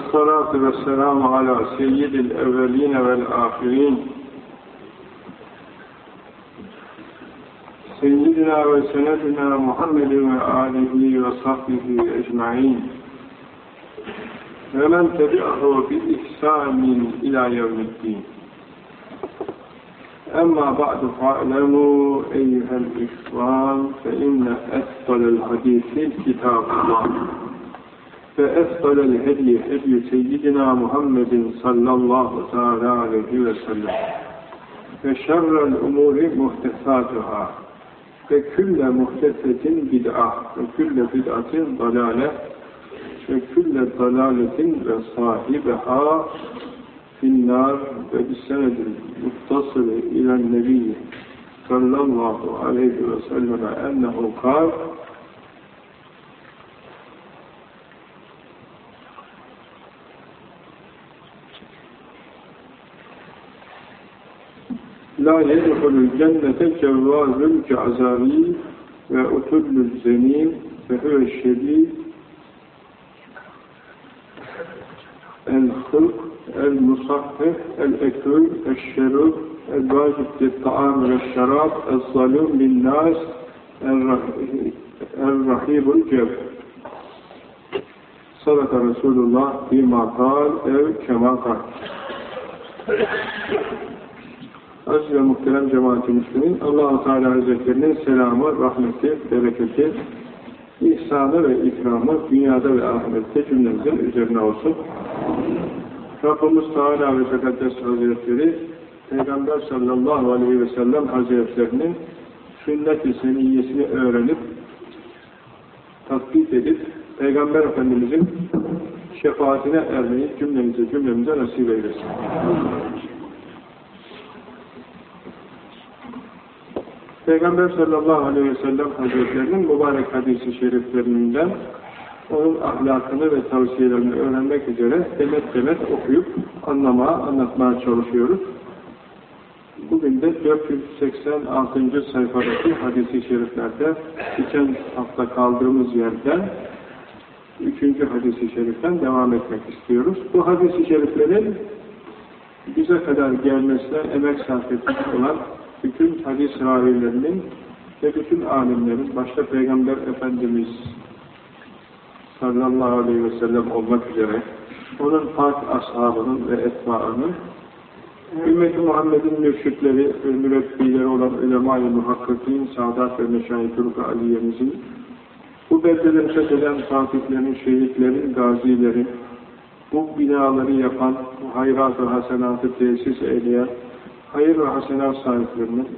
والصلاة والسلام على سيد الأولين والآخرين. سيدنا وسندنا محمد وآله وصحبه أجمعين. ومن تبعه بإحسان إلى يوم الدين. أما بعد فاعلموا أيها الإخوان فإن أثقل الحديث كتاب الله. فأفضل الهدي هدي سيدنا محمد صلى الله تعالى عليه وسلم. وشر الأمور محدثاتها وكل محدثة بدعة وكل بدعة ضلالة وكل ضلالة وصاحبها في النار. وبالسند المتصل إلى النبي صلى الله عليه وسلم أنه قال La yedhulul cennete cevvazül ka'zari ve utullül zemin ve huve şedid. El-hılk el-musahhif el-ekül el-şerub el-vacib ta'am ve şarab el-zalum bin-nas el-rahibul cev Sadaka Resulullah bima kal ev kema kal Aziz ve muhterem cemaat-i müslümin, allah Teala Hazretlerinin selamı, rahmeti, bereketi, ihsanı ve ikramı dünyada ve ahirette cümlemizin üzerine olsun. Rabbimiz Teala ve Tekaddes Hazretleri, Peygamber sallallahu aleyhi ve sellem Hazretlerinin sünnet-i seniyyesini öğrenip, tatbik edip, Peygamber Efendimizin şefaatine ermeyi cümlemize cümlemize nasip eylesin. Peygamber sallallahu aleyhi ve sellem hazretlerinin mübarek hadisi şeriflerinden onun ahlakını ve tavsiyelerini öğrenmek üzere demet demet okuyup anlamaya, anlatmaya çalışıyoruz. Bugün de 486. sayfadaki hadisi şeriflerde geçen hafta kaldığımız yerden 3. hadisi şeriften devam etmek istiyoruz. Bu hadisi şeriflerin bize kadar gelmesine emek sarf etmiş olan bütün hadis ravilerinin ve bütün alimlerin, başta Peygamber Efendimiz sallallahu aleyhi ve sellem olmak üzere onun pak ashabının ve etbaının Ümmet-i Muhammed'in mürşitleri mürebbileri olan ulema-i muhakkakin, Sadat ve Meşayi Turuk Aliye'mizin bu beldelerin fetheden fatihlerin, şehitlerin, gazilerin bu binaları yapan, bu hayrat ve hasenatı tesis eyleyen hayır ve hasenat sahiplerinin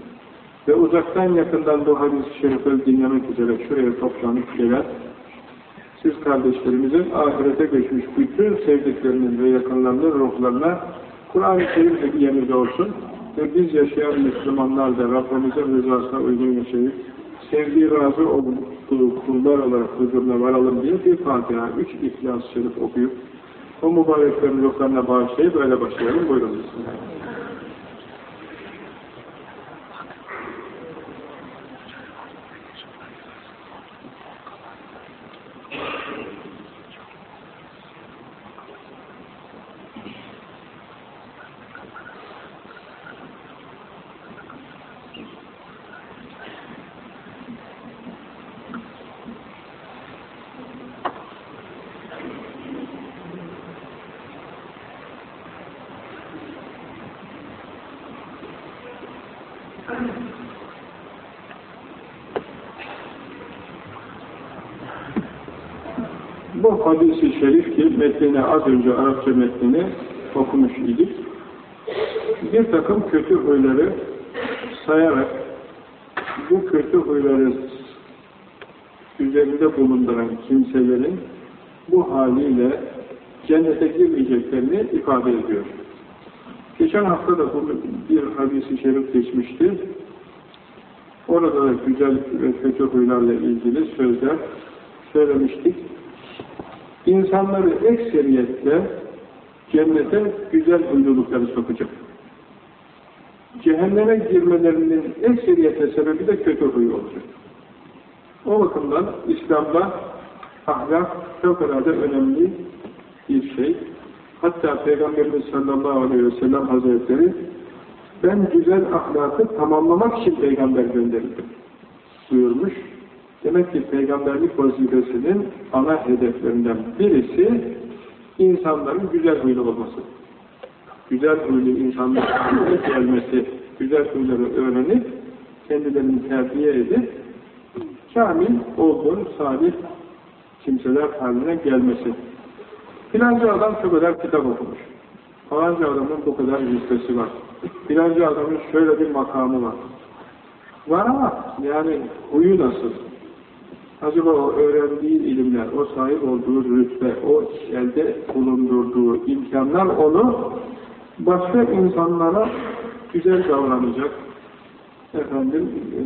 ve uzaktan yakından bu hadis-i şerifleri dinlemek üzere şuraya toplanıp gelen siz kardeşlerimizin ahirete geçmiş bütün sevdiklerinin ve yakınlarının ruhlarına Kur'an-ı Kerim hediyemiz olsun ve biz yaşayan Müslümanlar da Rabbimizin rızasına uygun yaşayıp sevdiği razı olduğu kullar olarak huzuruna varalım diye bir Fatiha, üç İhlas-ı Şerif okuyup o mübareklerin ruhlarına bağışlayıp öyle başlayalım. Buyurun. Bismillahirrahmanirrahim. Bu hadisi şerif ki metnini az önce Arapça metnini okumuş idik. Bir takım kötü huyları sayarak bu kötü huyları üzerinde bulunduran kimselerin bu haliyle cennete girmeyeceklerini ifade ediyor. Geçen hafta da bu bir hadisi şerif geçmişti. Orada da güzel ve kötü huylarla ilgili sözler söylemiştik. İnsanları ekseriyetle cennete güzel huylulukları sokacak. Cehenneme girmelerinin ekseriyetle sebebi de kötü huy olacak. O bakımdan İslam'da ahlak çok kadar önemli bir şey. Hatta Peygamberimiz sallallahu aleyhi ve sellem hazretleri ben güzel ahlakı tamamlamak için peygamber gönderildim buyurmuş. Demek ki peygamberlik vazifesinin ana hedeflerinden birisi insanların güzel huylu olması. Güzel huylu insanların gelmesi, güzel huyları öğrenip kendilerini terbiye edip kamil, olgun, salih kimseler haline gelmesi. Filanca adam şu kadar kitap okumuş. Falanca adamın bu kadar listesi var. Filanca adamın şöyle bir makamı var. Var ama yani huyu nasıl? Acaba o öğrendiği ilimler, o sahip olduğu rütbe, o elde bulundurduğu imkanlar onu başka insanlara güzel davranacak efendim e,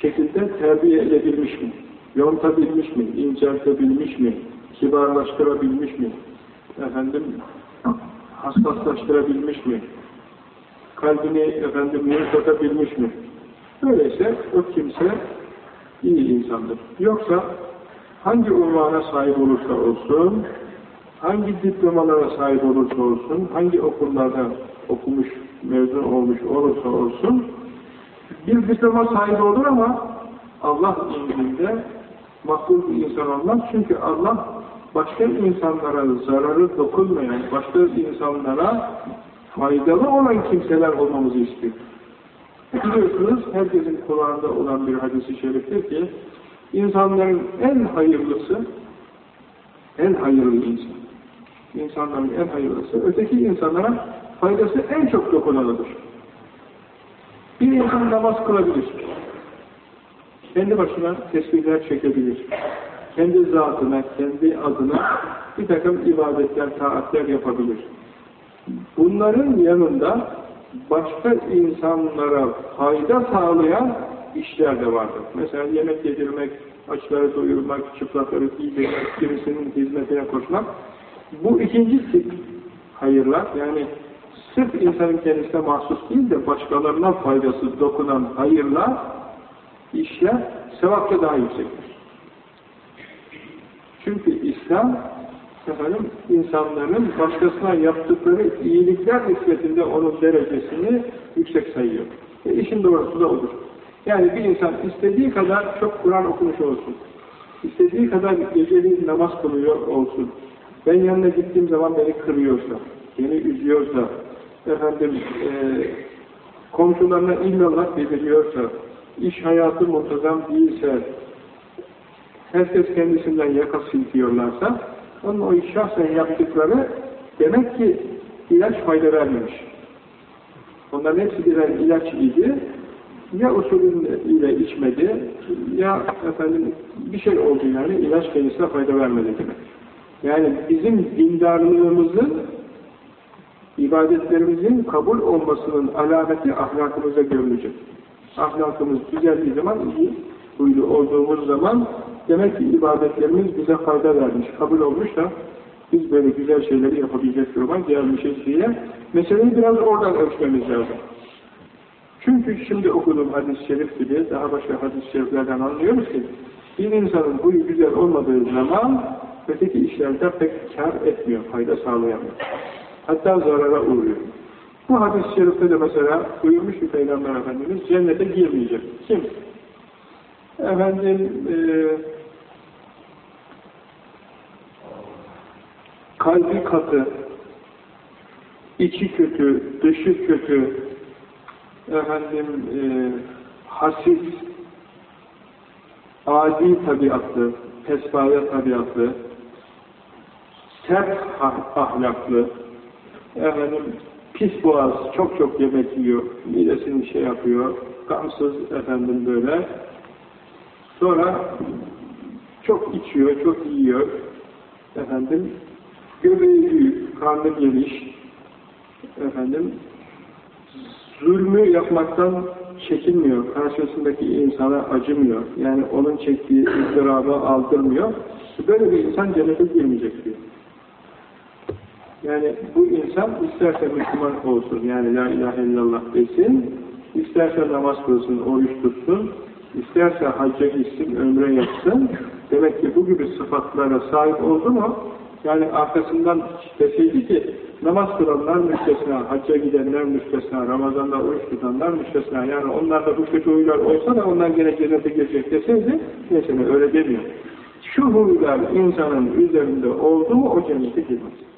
şekilde terbiye edebilmiş mi? Yontabilmiş mi? İnceltebilmiş mi? Kibarlaştırabilmiş mi? Efendim hassaslaştırabilmiş mi? Kalbini efendim yumuşatabilmiş mi? Öyleyse o kimse iyi insandır. Yoksa hangi unvana sahip olursa olsun, hangi diplomalara sahip olursa olsun, hangi okullarda okumuş, mezun olmuş olursa olsun, bir diploma sahibi olur ama Allah indinde makbul bir insan olmaz. Çünkü Allah başka insanlara zararı dokunmayan, başka insanlara faydalı olan kimseler olmamızı istiyor. Biliyorsunuz herkesin kulağında olan bir hadisi şeriftir ki insanların en hayırlısı en hayırlı insan. İnsanların en hayırlısı öteki insanlara faydası en çok dokunanıdır. Bir insan namaz kılabilir. Kendi başına tesbihler çekebilir. Kendi zatına, kendi adına bir takım ibadetler, taatler yapabilir. Bunların yanında başka insanlara fayda sağlayan işler de vardır. Mesela yemek yedirmek, açları doyurmak, çıplakları giydirmek, birisinin hizmetine koşmak. Bu ikinci tip hayırlar, yani sırf insanın kendisine mahsus değil de başkalarına faydası dokunan hayırlar, işler sevapta daha yüksektir. Çünkü İslam efendim, insanların başkasına yaptıkları iyilikler nispetinde onun derecesini yüksek sayıyor. E işin doğrusu da odur. Yani bir insan istediği kadar çok Kur'an okumuş olsun. istediği kadar geceliğin namaz kılıyor olsun. Ben yanına gittiğim zaman beni kırıyorsa, beni üzüyorsa, efendim e, komşularına illallah beliriyorsa, iş hayatı muntazam değilse, herkes kendisinden yaka silkiyorlarsa, onun o şahsen yaptıkları demek ki ilaç fayda vermemiş. Onların hepsi birer ilaç idi. Ya usulüyle içmedi, ya efendim bir şey oldu yani ilaç kendisine fayda vermedi demek. Yani bizim dindarlığımızın ibadetlerimizin kabul olmasının alameti ahlakımıza görülecek. Ahlakımız düzeldiği zaman, iyi huylu olduğumuz zaman demek ki ibadetlerimiz bize fayda vermiş, kabul olmuş da biz böyle güzel şeyleri yapabilecek duruma gelmişiz diye meseleyi biraz oradan ölçmemiz lazım. Çünkü şimdi okuduğum hadis-i şerif gibi daha başka hadis-i şeriflerden anlıyoruz ki bir insanın huyu güzel olmadığı zaman öteki işlerde pek kar etmiyor, fayda sağlayamıyor. Hatta zarara uğruyor. Bu hadis-i şerifte de mesela buyurmuş bir Peygamber Efendimiz cennete girmeyecek. Kim? Efendim e, kalbi katı, içi kötü, dışı kötü, efendim e, hasis, adi tabiatlı, pespaye tabiatlı, sert ah, ahlaklı, efendim pis boğaz, çok çok yemek yiyor, midesini şey yapıyor, gamsız efendim böyle. Sonra çok içiyor, çok yiyor, efendim göbeği büyük, karnı efendim zulmü yapmaktan çekinmiyor. Karşısındaki insana acımıyor. Yani onun çektiği ızdırabı aldırmıyor. Böyle bir insan cennete girmeyecek diyor. Yani bu insan isterse Müslüman olsun, yani La ilahe illallah desin, isterse namaz kılsın, oruç tutsun, isterse hacca gitsin, ömre yapsın, demek ki bu gibi sıfatlara sahip oldu mu, yani arkasından deseydi ki, namaz kılanlar müstesna, hacca gidenler müstesna, Ramazan'da oruç tutanlar müstesna, yani onlarda bu kötü huylar olsa da onlar gene cennete girecek deseydi, mesela öyle demiyor. Şu huylar insanın üzerinde oldu mu o cennete girmez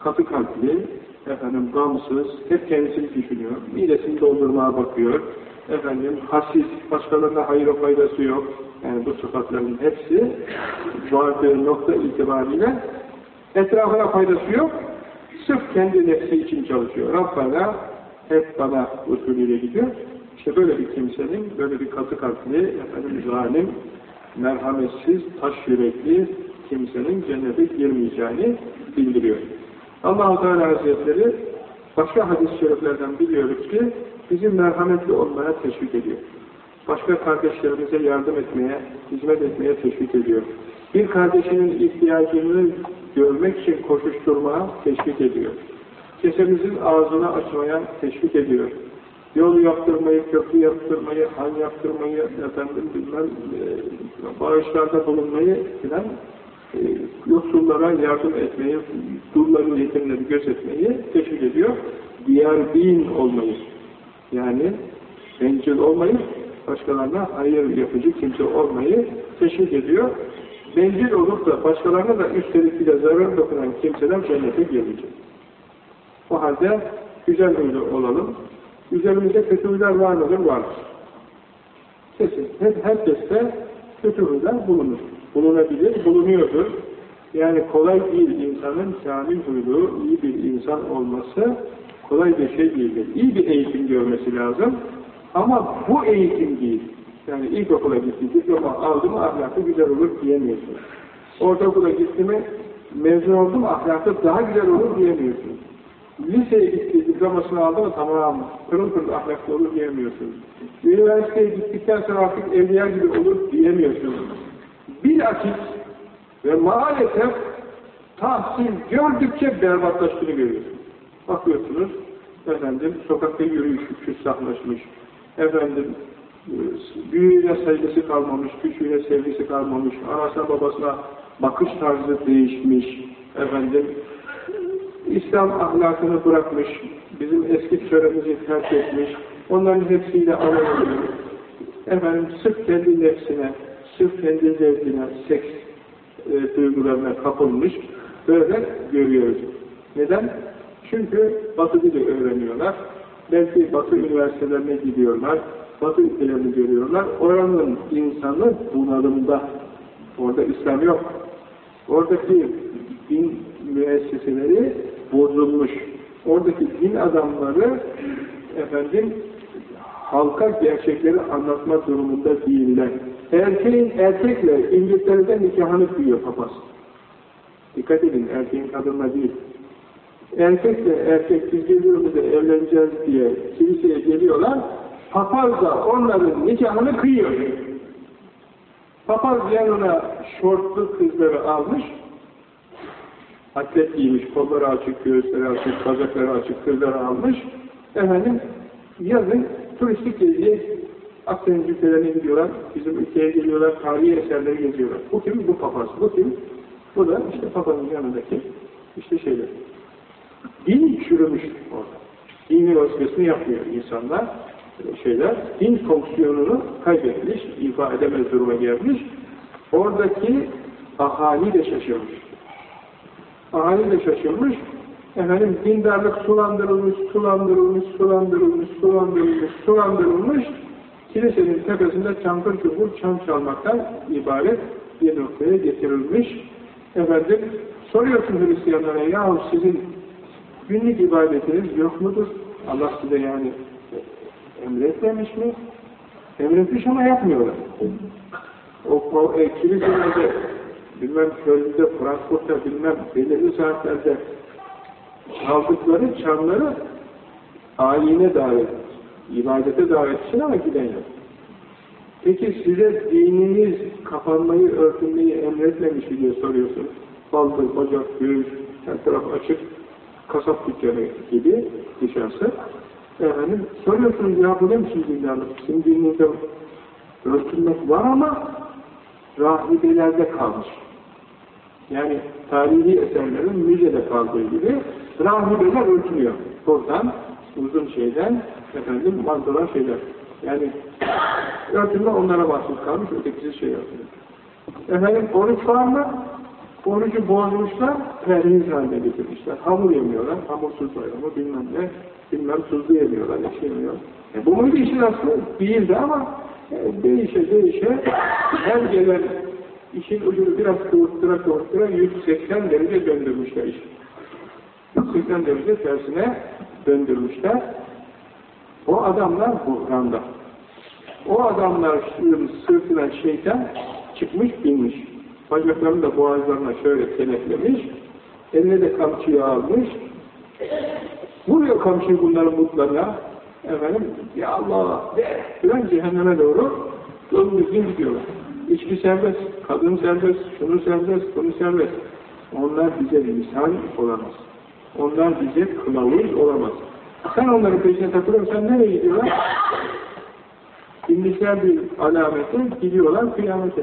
katı kalpli, efendim gamsız, hep kendisini düşünüyor, midesini doldurmaya bakıyor, efendim hasis, başkalarına hayır faydası yok. Yani bu sıfatların hepsi vardığı nokta itibariyle etrafına faydası yok. Sırf kendi nefsi için çalışıyor. Rabbana hep bana usulüyle gidiyor. İşte böyle bir kimsenin, böyle bir katı kalpli, efendim zalim, merhametsiz, taş yürekli kimsenin cennete girmeyeceğini bildiriyor. allah Teala Hazretleri başka hadis-i şeriflerden biliyoruz ki bizi merhametli olmaya teşvik ediyor. Başka kardeşlerimize yardım etmeye, hizmet etmeye teşvik ediyor. Bir kardeşinin ihtiyacını görmek için koşuşturmaya teşvik ediyor. Kesemizin ağzını açmaya teşvik ediyor. Yol yaptırmayı, köprü yaptırmayı, han yaptırmayı, efendim bilmem, e, bağışlarda bulunmayı filan e, yoksullara yardım etmeyi, dulların yetimleri gözetmeyi teşvik ediyor. Diğer din olmayı, yani bencil olmayı, başkalarına hayır yapıcı kimse olmayı teşvik ediyor. Bencil olup da başkalarına da üstelik bile zarar dokunan kimseler cennete girmeyecek. O halde güzel huylu olalım. Üzerimizde kötü huylar var mıdır? Vardır. Kesin. Hep herkeste kötü huylar bulunur bulunabilir, bulunuyordur. Yani kolay değil insanın kamil huylu, iyi bir insan olması kolay bir şey değildir. İyi bir eğitim görmesi lazım. Ama bu eğitim değil. Yani ilkokula gitti, diploma aldı mı ahlakı güzel olur diyemiyorsun. Ortaokula gitti mi mezun oldu mu ahlakı daha güzel olur diyemiyorsun. Liseye gitti, diplomasını aldı mı tamam, pırıl pırıl ahlaklı olur diyemiyorsun. Üniversiteye gittikten sonra artık evliya gibi olur diyemiyorsun bilakis ve maalesef tahsil gördükçe berbatlaştığını görüyorsunuz. Bakıyorsunuz, efendim, sokakta yürüyüş küstahlaşmış, efendim, büyüğüne saygısı kalmamış, küçüğüne sevgisi kalmamış, anasına babasına bakış tarzı değişmiş, efendim, İslam ahlakını bırakmış, bizim eski töremizi terk etmiş, onların hepsiyle anılıyor. Efendim, sırf kendi nefsine, sırf kendi zevkine, seks e, duygularına kapılmış, böyle görüyoruz. Neden? Çünkü Batı dili öğreniyorlar. Belki Batı üniversitelerine gidiyorlar, Batı ülkelerini görüyorlar. Oranın insanı bunalımda. Orada İslam yok. Oradaki din müesseseleri bozulmuş. Oradaki din adamları efendim halka gerçekleri anlatma durumunda değiller. Erkeğin erkekle İngiltere'de nikahını kıyıyor papaz. Dikkat edin, erkeğin kadınla değil. Erkekle erkek biz birbirimize evleneceğiz diye kiliseye geliyorlar, papaz da onların nikahını kıyıyor. Papaz yanına şortlu kızları almış, atlet giymiş, kolları açık, göğüsleri açık, bacakları açık kızları almış, efendim yazın turistik geziye Akdeniz ülkelerine gidiyorlar, bizim ülkeye geliyorlar, tarihi eserleri geziyorlar. Bu kim? Bu papaz. Bu kim? Bu da işte papazın yanındaki işte şeyler. Din çürümüş orada. Dini vazifesini yapmıyor insanlar, şeyler. Din fonksiyonunu kaybetmiş, ifa edemez duruma gelmiş. Oradaki ahali de şaşırmış. Ahali de şaşırmış. Efendim dindarlık sulandırılmış, sulandırılmış, sulandırılmış, sulandırılmış, sulandırılmış. Kilisenin tepesinde çankır çukur çan çalmaktan ibaret bir noktaya getirilmiş. Efendim soruyorsun Hristiyanlara ya sizin günlük ibadetiniz yok mudur? Allah size yani emretmemiş mi? Emretmiş ama yapmıyorlar. O, o e, kiliselerde bilmem Köln'de, Frankfurt'ta bilmem belirli saatlerde Aldıkları çamları ayine davet, ibadete davet için ama giden yok. Peki size dininiz kapanmayı, örtünmeyi emretmemiş mi diye soruyorsunuz. Baldır, bacak, göğüs, her taraf açık, kasap dükkanı gibi dışarısı. Efendim, soruyorsunuz ya bu ne biçim dindarlık? Sizin dininizde örtünmek var ama rahibelerde kalmış. Yani tarihi eserlerin müzede kaldığı gibi rahibeler örtünüyor. Buradan, uzun şeyden, efendim, mantılan şeyler. Yani örtünme onlara mahsus kalmış, ötekisi şey örtünüyor. Efendim, oruç var mı? Orucu bozmuşlar, perhiz haline getirmişler. Hamur yemiyorlar, hamursuz bayramı bilmem ne, bilmem tuzlu yemiyorlar, şey yemiyor. E, bu muydu işin aslı? Değildi ama e, değişe değişe her gelen işin ucunu biraz kıvırttıra kıvırttıra 180 derece döndürmüşler işi. 180 derece tersine döndürmüşler. O adamlar buhranda. O adamların sırtına şeytan çıkmış binmiş. Bacaklarını da boğazlarına şöyle kenetlemiş. Eline de kamçıyı almış. Vuruyor kamçıyı bunların mutlarına. Efendim, ya Allah, de, filan cehenneme doğru yolun düzgün gidiyorlar. İçki serbest, kadın serbest, şunu serbest, bunu serbest. Onlar bize misal olamaz. Onlar bize kılavuz olamaz. Sen onların peşine takılırsan nereye gidiyorlar? İnmişler bir alamete, gidiyorlar kıyamete.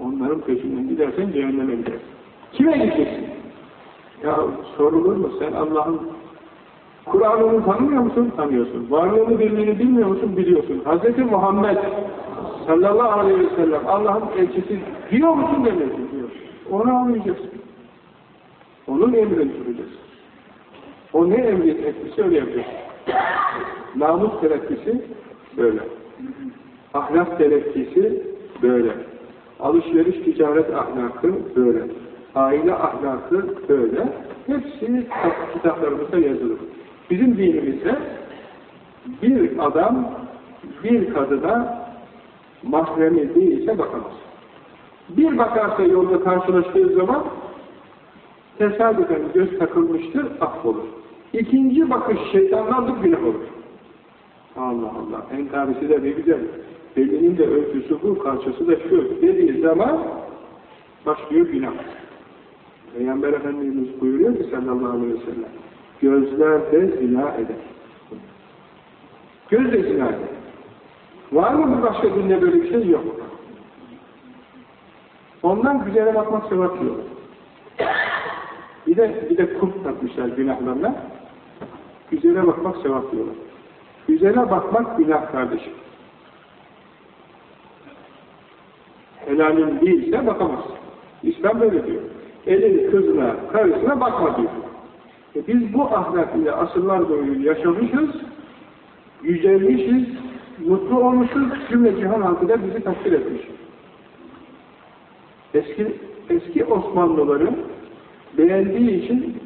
Onların peşinden gidersen cehenneme gidersin. Kime gideceksin? Ya sorulur mu? Sen Allah'ın Kur'an'ını tanımıyor musun? Tanıyorsun. Varlığını bildiğini bilmiyor musun? Biliyorsun. Hz. Muhammed sallallahu aleyhi ve sellem Allah'ın elçisi diyor musun demiyorsun diyor. Onu anlayacaksın. Onun emrini tutacaksın. O ne emret etkisi öyle yapacaksın. Namus terakkisi böyle. Ahlak terakkisi böyle. Alışveriş ticaret ahlakı böyle. Aile ahlakı böyle. Hepsi kitaplarımızda yazılır. Bizim dinimizde bir adam bir kadına mahremi değilse bakamaz. Bir bakarsa yolda karşılaştığı zaman tesadüfen göz takılmıştır, affolur. İkinci bakış şeytandandır, günah olur. Allah Allah, en tarisi de ne güzel. Belinin de ölçüsü bu, kalçası da şu dediği zaman başlıyor günah. Peygamber Efendimiz buyuruyor ki sallallahu aleyhi ve sellem gözler de zina eder. Göz de zina eder. Var mı bir başka dinde böyle bir şey? Yok. Ondan güzele bakmak sevap yok. Bir de, bir de kurt takmışlar günahlarına. Güzele bakmak sevap diyorlar. Güzele bakmak günah kardeşim. Helalin değilse bakamazsın. İslam böyle diyor. Elin kızına, karısına bakma diyor. E biz bu ahlak ile asırlar boyu yaşamışız, yücelmişiz, mutlu olmuşuz, cümle cihan halkı da bizi takdir etmiş. Eski, eski Osmanlıların beğendiği için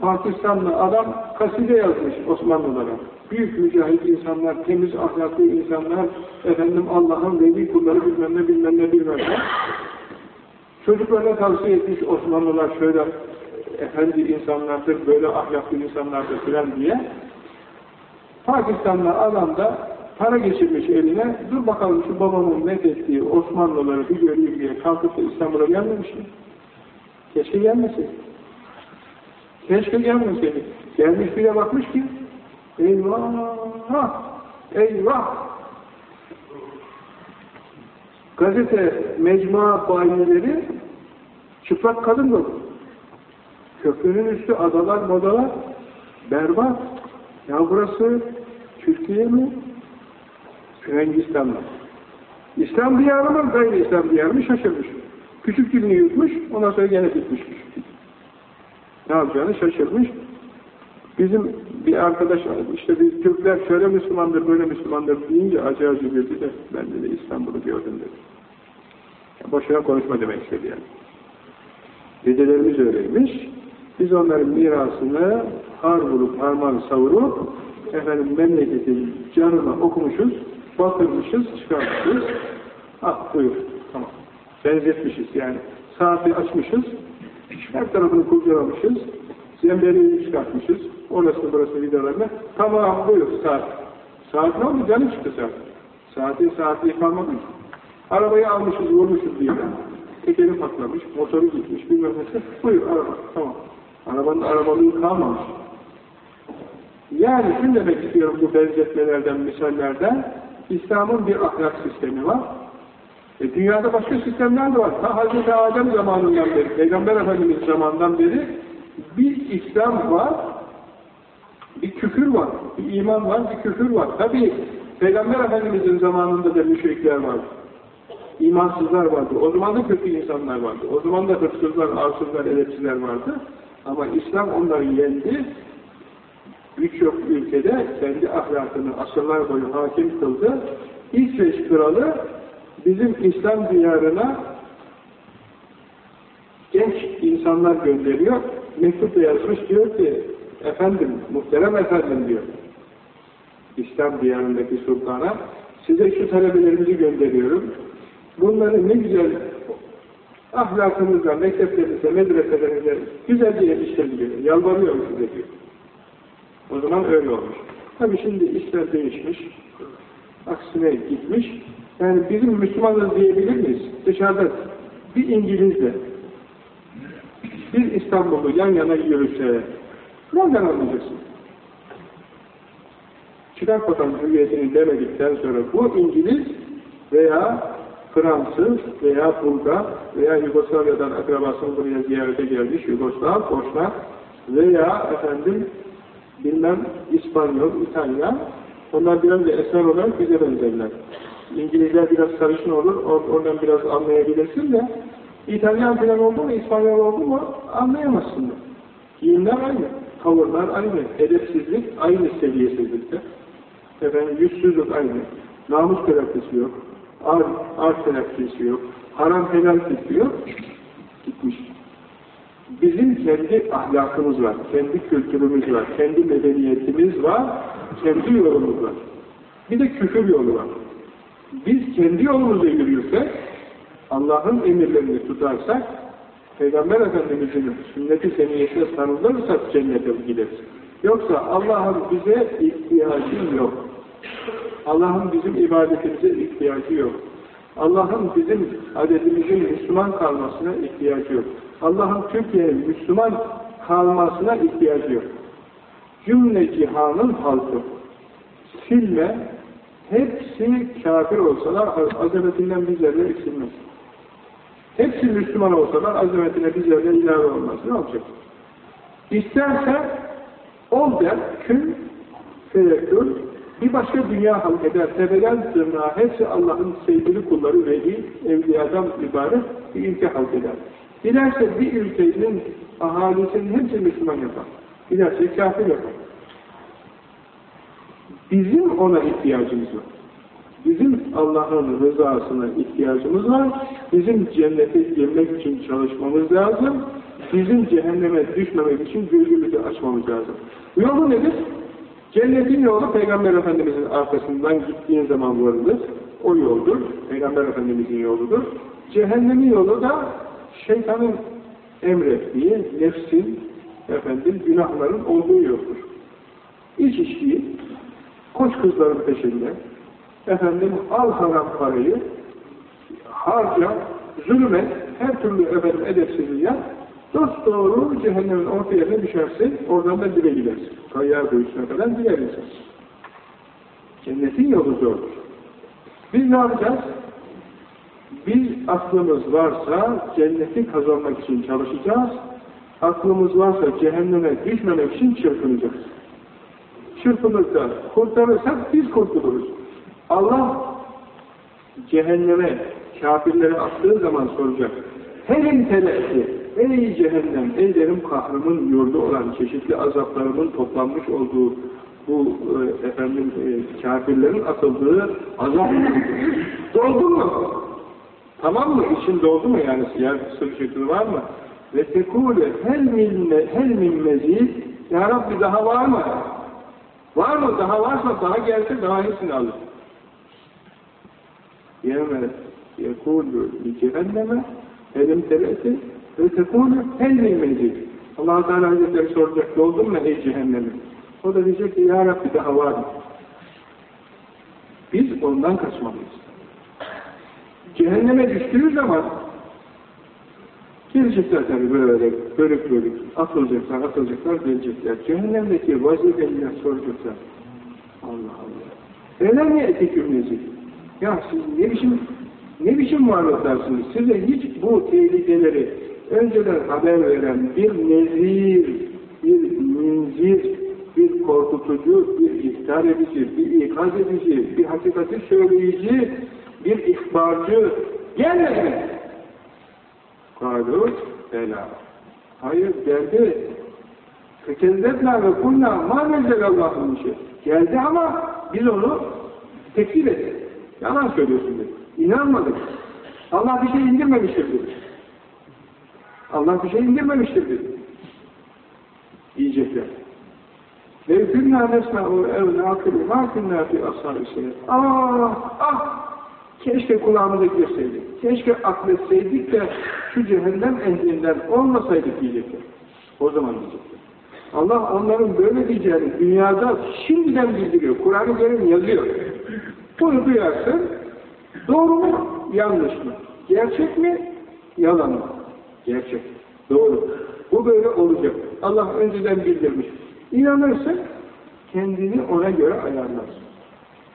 Pakistanlı adam kaside yazmış Osmanlılara. Büyük mücahit insanlar, temiz ahlaklı insanlar, efendim Allah'ın veli kulları bilmem ne bilmem ne bilmem ne. Çocuklarına tavsiye etmiş Osmanlılar şöyle efendi insanlardır, böyle ahlaklı insanlardır filan diye. Pakistanlı adam da para geçirmiş eline, dur bakalım şu babamın methettiği Osmanlıları bir göreyim diye kalkıp da İstanbul'a gelmemiş mi? Keşke gelmeseydi. Keşke gelmeseydi. Gelmiş bile bakmış ki, eyvah, eyvah! Gazete, mecmua bayileri çıplak kadın dolu. Köprünün üstü adalar, modalar berbat. Ya burası Türkiye mi? Frangistan mı? İslam diyarı mı? Gayri İslam diyarı mı? Şaşırmış. Küçük dilini yutmuş, ondan sonra gene bitmiş. Ne yapacağını şaşırmış. Bizim bir arkadaş, işte biz Türkler şöyle Müslümandır, böyle Müslümandır deyince acı girdi de ben de, de İstanbul'u gördüm dedi. Boşuna konuşma demek istedi yani. Dedelerimiz öyleymiş. Biz onların mirasını har vurup, harman savurup efendim memleketin canına okumuşuz, batırmışız, çıkarmışız. Ah buyur, tamam. Benzetmişiz yani. Saati açmışız, her tarafını kurcalamışız, peygamberi çıkartmışız. Orası burası vidalarına. Tamam buyur saat. Saat ne oldu? Canı çıktı saat. Saati saati yıkanmadı Arabayı almışız, vurmuşuz diye. Tekeri patlamış, motoru gitmiş, bilmem nesi. Buyur araba, tamam. Arabanın arabalığı kalmamış. Yani şunu demek istiyorum bu benzetmelerden, misallerden. İslam'ın bir ahlak sistemi var. E, dünyada başka sistemler de var. Ha, Hazreti Adem zamanından beri, Peygamber Efendimiz zamanından beri bir İslam var, bir küfür var, bir iman var, bir küfür var. Tabi Peygamber Efendimiz'in zamanında da müşrikler vardı. İmansızlar vardı. O zaman da kötü insanlar vardı. O zaman da hırsızlar, arsızlar, edepsizler vardı. Ama İslam onları yendi. Birçok ülkede kendi ahlakını asırlar boyu hakim kıldı. İsveç kralı bizim İslam diyarına genç insanlar gönderiyor. Mektup yazmış diyor ki efendim, muhterem efendim diyor. İslam diyarındaki sultana size şu talebelerimizi gönderiyorum. Bunları ne güzel ahlakınızla, mekteplerinizle, medreselerinizle güzelce yetiştirin diyor. Yalvarıyorum size diyor. O zaman öyle olmuş. Tabi şimdi işler değişmiş. Aksine gitmiş. Yani bizim Müslümanız diyebilir miyiz? Dışarıda bir İngilizle bir İstanbul'u yan yana yürüse nereden anlayacaksın? Çıkar bakalım hüviyetini demedikten sonra bu İngiliz veya Fransız veya Bulgar veya Yugoslavya'dan akrabasını buraya ziyarete gelmiş Yugoslav, Boşnak veya efendim bilmem İspanyol, İtalyan onlar biraz da eser olarak bize benzerler. İngilizler biraz karışın olur, oradan biraz anlayabilirsin de İtalyan falan oldu mu, İspanyol oldu mu anlayamazsın. Giyimler aynı, tavırlar aynı, edepsizlik aynı seviyesizlikte. Efendim yüzsüzlük aynı, namus telakkisi yok, ar, ar telakkisi yok, haram helal fikri yok, gitmiş. Bizim kendi ahlakımız var, kendi kültürümüz var, kendi medeniyetimiz var, kendi yolumuz var. Bir de küfür yolu var. Biz kendi yolumuzda yürüyorsak, Allah'ın emirlerini tutarsak, Peygamber Efendimiz'in sünnet-i seniyesine sarılırsak cennete gideriz. Yoksa Allah'ın bize ihtiyacı yok. Allah'ın bizim ibadetimize ihtiyacı yok. Allah'ın bizim adetimizin Müslüman kalmasına ihtiyacı yok. Allah'ın Türkiye'nin Müslüman kalmasına ihtiyacı yok. Cümle cihanın halkı silme, hepsi kafir olsalar azametinden bir zerre eksilmez. Hepsi Müslüman olsalar azametine bir zerre ilave olmaz. Ne olacak? İsterse ol der, kün, feyekkül, bir başka dünya halk eder, tepeden tırnağa hepsi Allah'ın sevgili kulları ve evliyadan ibaret bir ülke halk eder. Dilerse bir ülkenin ahalisinin hepsi Müslüman yapar. Dilerse kafir yapar. Bizim ona ihtiyacımız var. Bizim Allah'ın rızasına ihtiyacımız var. Bizim cennete girmek için çalışmamız lazım. Bizim cehenneme düşmemek için gözümüzü açmamız lazım. Yolu nedir? Cennetin yolu Peygamber Efendimiz'in arkasından gittiğin zaman varılır. O yoldur. Peygamber Efendimiz'in yoludur. Cehennemin yolu da şeytanın emrettiği, nefsin, efendim, günahların olduğu yoldur. İç içtiği, koç kızların peşinde, efendim, al haram parayı, harca, zulüm et, her türlü efendim, edepsizliği yap, dost doğru cehennemin orta yerine düşersin, oradan da dile gidersin. Kayyar göğsüne kadar gider insan. Cennetin yolu zordur. Biz ne yapacağız? Biz aklımız varsa cenneti kazanmak için çalışacağız. Aklımız varsa cehenneme düşmemek için çırpınacağız. Çırpınırsa, kurtarırsak biz kurtuluruz. Allah cehenneme, kafirlere attığı zaman soracak. Helim teletti, ey cehennem, ey benim kahrımın yurdu olan çeşitli azaplarımın toplanmış olduğu bu e, efendim e, kafirlerin atıldığı azap doldu mu? Tamam mı? İçin doldu mu yani? Siyah sırçıklı var mı? Ve tekule hel min, hel min mezid Ya Rabbi daha var mı? Var mı? Daha varsa daha gelse daha iyisini alır. Yekûlü li cehenneme elim tereti ve tekûlü hel min mezid allah Teala Hazretleri soracak, doldun mu ey cehennemi? O da diyecek ki, Ya Rabbi daha var mı? Biz ondan kaçmalıyız. Cehenneme düştüğü zaman gelecekler tabi böyle bölük bölük atılacaklar, atılacaklar, gelecekler. Cehennemdeki vazifeliler soracaklar. Allah Allah. Öyle mi etikümleyecek? Ya siz ne biçim ne biçim varlıklarsınız? Size hiç bu tehlikeleri önceden haber veren bir nezir, bir münzir, bir korkutucu, bir ihtar edici, bir ikaz edici, bir hakikati söyleyici, bir ihbarcı gelmedi mi? Kalu, bela. Hayır, geldi. Fekezzebna ve kulna ma nezzelallahu. Geldi ama biz onu tekzip ettik. Yalan söylüyorsun dedi. İnanmadık. Allah bir şey indirmemiştir dedi. Allah bir şey indirmemiştir dedi. Diyecekler. Ve künna nesma'u ev nâkıbı mâ künna fi ashâbi Ah! Ah! Keşke kulağımıza girseydik. Keşke akletseydik de şu cehennem ehlinden olmasaydık diyecekler. O zaman diyecekler. Allah onların böyle diyeceğini dünyada şimdiden bildiriyor. Kur'an-ı Kerim yazıyor. Bunu duyarsın, doğru mu, yanlış mı? Gerçek mi, yalan mı? Gerçek, doğru. Bu böyle olacak. Allah önceden bildirmiş. İnanırsın, kendini ona göre ayarlarsın.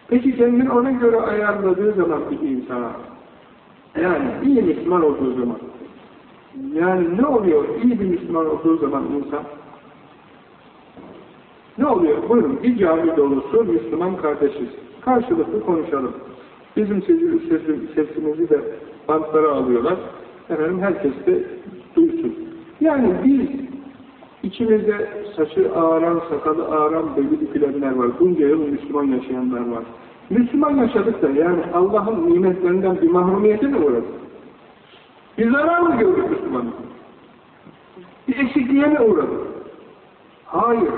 Peki kendini ona göre ayarladığı zaman bir insana, yani iyi Müslüman olduğu zaman, yani ne oluyor iyi bir Müslüman olduğu zaman insan? Ne oluyor? Buyurun, bir cami dolusu Müslüman kardeşiz. Karşılıklı konuşalım. Bizim sesimizi de bantlara alıyorlar. Efendim herkes de duysun. Yani biz içimizde saçı ağaran, sakalı ağaran belli dökülenler var. Bunca yıl Müslüman yaşayanlar var. Müslüman yaşadık da yani Allah'ın nimetlerinden bir mahrumiyete mi uğradık? Bir zarar mı gördük Müslümanın? Bir eksikliğe mi uğradık? Hayır.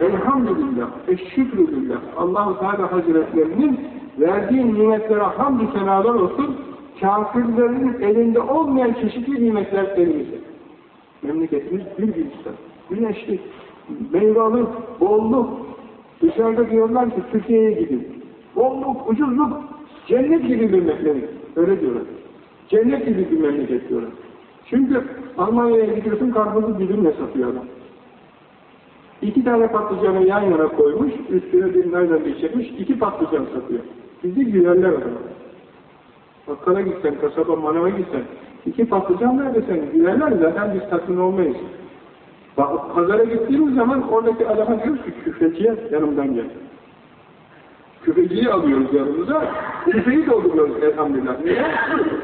Elhamdülillah, eşşükrülillah. Allah-u Teala Hazretlerinin verdiği nimetlere hamdü senalar olsun, kafirlerin elinde olmayan çeşitli nimetler elimizde. Memleketimiz bir gülistan, güneşli, meyvalı, bolluk. Dışarıda diyorlar ki Türkiye'ye gidin. Bolluk, ucuzluk, cennet gibi bir memleket. Öyle diyorlar. Cennet gibi bir memleket diyorlar. Çünkü Almanya'ya gidiyorsun, karpuzu dilimle satıyor adam. İki tane patlıcanı yan yana koymuş, üstüne bir nereden geçirmiş, iki patlıcan satıyor. Bizi gülerler adamı. Bakkala gitsen, kasaba, manava gitsen, iki patlıcan nerede sen? Gülerler zaten biz tatmin olmayız. Pazara gittiğimiz zaman oradaki adama diyoruz ki küfeciye yanımdan gel. Küfeciyi alıyoruz yanımıza, küfeyi dolduruyoruz elhamdülillah. Niye?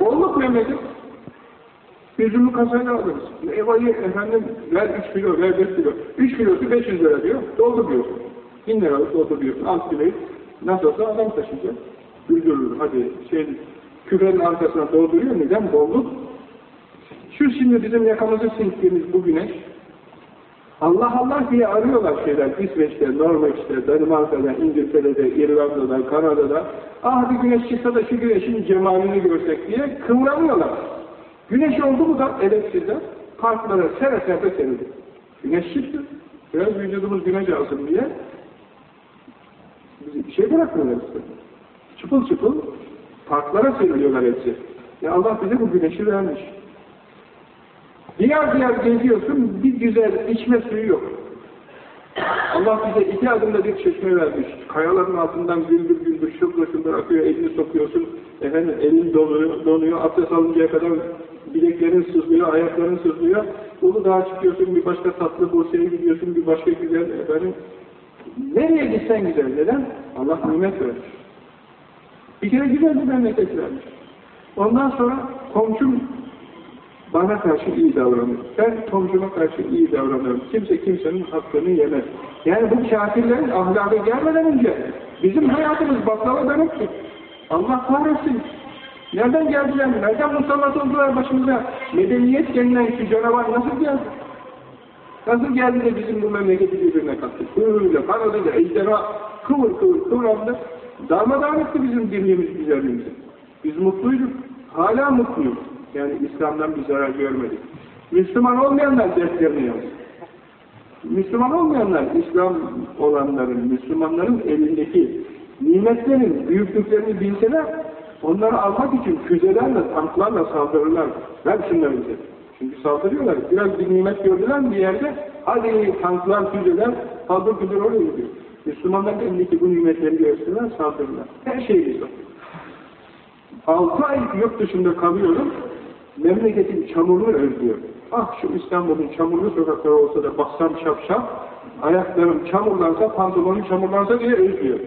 Bolluk memleket. Üzümü kasayla alırız. Meyveyi efendim ver 3 kilo, ver 5 kilo. 3 kilosu 500 lira diyor, dolduruyorsun. 1000 liralık dolduruyorsun. Alt kiloyu nasıl olsa adam taşıyacak. Güldürür, hadi şey, küfenin arkasına dolduruyor. Neden? Bolluk. Şu şimdi bizim yakamızı silktiğimiz bu güneş, Allah Allah diye arıyorlar şeyler, İsveç'te, Norveç'te, Danimarka'da, İngiltere'de, İrlanda'da, Kanada'da. Ah bir güneş çıksa da şu güneşin cemalini görsek diye kıvranıyorlar. Güneş oldu mu da edepsizler, parklara sere sere serildi. Güneş çıktı. Biraz vücudumuz güneş alsın diye bir şey bırakmıyorlar işte. Çıpıl çıpıl parklara seriliyorlar hepsi. Ya Allah bize bu güneşi vermiş. Diyar diyar geziyorsun, bir güzel içme suyu yok. Allah bize iki adımda bir çeşme vermiş. Kayaların altından güldür güldür şıldır şıldır akıyor, elini sokuyorsun. Efendim elin donuyor, donuyor abdest alıncaya kadar bileklerin sızlıyor, ayakların sızlıyor. Uludağ'a çıkıyorsun, bir başka tatlı Bursa'ya gidiyorsun, bir başka güzel efendim. Nereye gitsen güzel. Neden? Allah nimet vermiş. Bir kere güzel bir memleket vermiş. Ondan sonra komşum bana karşı iyi davranır. Ben komşuma karşı iyi davranırım. Kimse kimsenin hakkını yemez. Yani bu kafirlerin ahlakı gelmeden önce bizim hayatımız baklava demektir. Allah kahretsin. Nereden geldiler? Nereden musallat oldular başımıza? Medeniyet denilen şu canavar nasıl geldi? Nasıl geldi de bizim bu memleketi birbirine kattı? Böyle, Kanada'da, ejderha, kıvır kıvır kıvrandı. Darmadağın etti bizim birliğimiz, güzelliğimizi. Biz mutluyduk. Hala mutluyuz. Yani İslam'dan bir zarar görmedik. Müslüman olmayanlar derslerini yazdı. Müslüman olmayanlar, İslam olanların, Müslümanların elindeki nimetlerin büyüklüklerini bilseler, onları almak için füzelerle, tanklarla saldırırlar. Ver şunları bize. Çünkü saldırıyorlar. Biraz bir nimet gördüler bir yerde, hadi tanklar, füzeler, paldır füzeler oraya gidiyor. Müslümanların elindeki bu nimetleri görsünler, saldırırlar. Her şey bizde. Altı ay yurt dışında kalıyorum, memleketin çamurunu özlüyorum. Ah şu İstanbul'un çamurlu sokakları olsa da baksam şap şap, ayaklarım çamurlansa, pantolonum çamurlansa diye özlüyorum.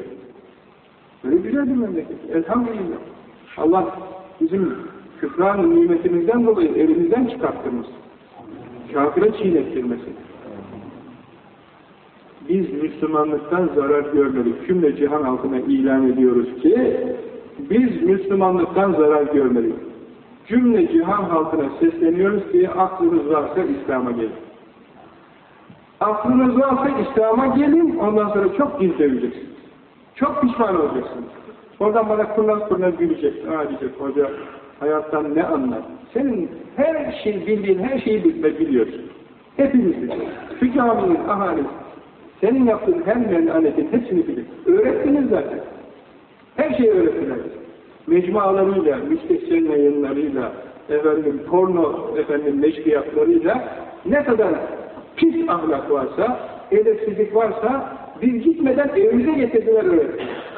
Böyle güzel bir memleket. Elhamdülillah. Allah bizim küfran nimetimizden dolayı elimizden çıkarttığımız, kafire çiğnettirmesin. Biz Müslümanlıktan zarar görmedik. Cümle cihan halkına ilan ediyoruz ki, biz Müslümanlıktan zarar görmedik. Cümle cihan halkına sesleniyoruz ki, aklınız varsa İslam'a gelin. Aklınız varsa İslam'a gelin, ondan sonra çok din seveceksiniz. Çok pişman olacaksınız. Oradan bana kurnaz kurnaz gülecek. Aa diyecek hoca hayattan ne anlar? Senin her şey bildiğin her şeyi bilme biliyorsun. Hepimiz biliyoruz. Şu caminin ahalisi. Senin yaptığın her menaletin hepsini bilir. Öğrettiniz zaten. Her şeyi öğrettiler. Mecmualarıyla, müstehcen yayınlarıyla, efendim, porno efendim, meşriyatlarıyla ne kadar pis ahlak varsa, edepsizlik varsa biz gitmeden evimize getirdiler öğrettiler.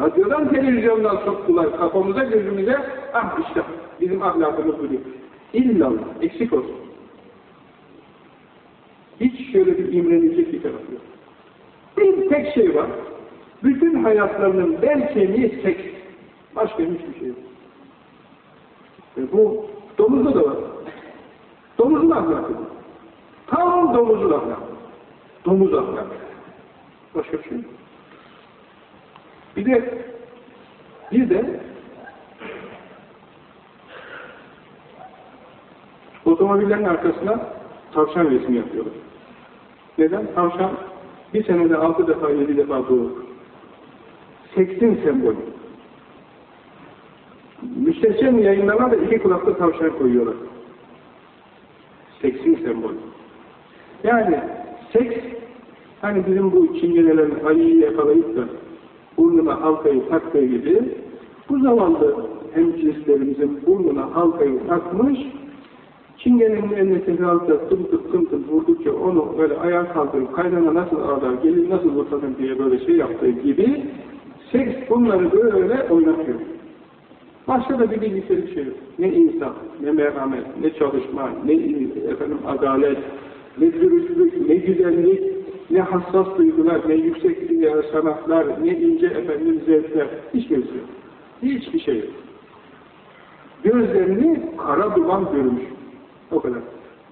Radyodan, televizyondan soktular kafamıza, gözümüze, ah işte bizim ahlakımız budur. İllallah, eksik olsun. Hiç şöyle bir imrenilecek bir tarafı yok. Bir tek şey var, bütün hayatlarının bel kemiği seks. Başka hiçbir şey yok. E bu domuzda da var. Domuzun ahlakı. Tam domuzun ahlakı. Domuz ahlakı. Başka bir şey yok. Bir de bir de otomobillerin arkasına tavşan resmi yapıyorlar. Neden? Tavşan bir senede altı defa, yedi defa doğur. Seksin sembolü. Müstehcen yayınlarına da iki kulakta tavşan koyuyorlar. Seksin sembolü. Yani seks, hani bizim bu çingenelerin ayıyı yakalayıp da burnuna halkayı taktığı gibi bu zavallı hemcinslerimizin burnuna halkayı takmış Çingenenin eline tezahürde tım tım tım tım vurdukça onu böyle ayağa kaldırıp kaynana nasıl ağlar, gelin nasıl vurtanır diye böyle şey yaptığı gibi seks bunları böyle oynatıyor. Başka da bir bilgisayar şey yok. Ne insan, ne merhamet, ne çalışma, ne efendim adalet, ne dürüstlük, ne güzellik, ne hassas duygular, ne yüksek sanatlar, ne ince efendim zevkler, hiçbir şey yok. Hiçbir şey yok. Gözlerini kara duman görmüş. O kadar.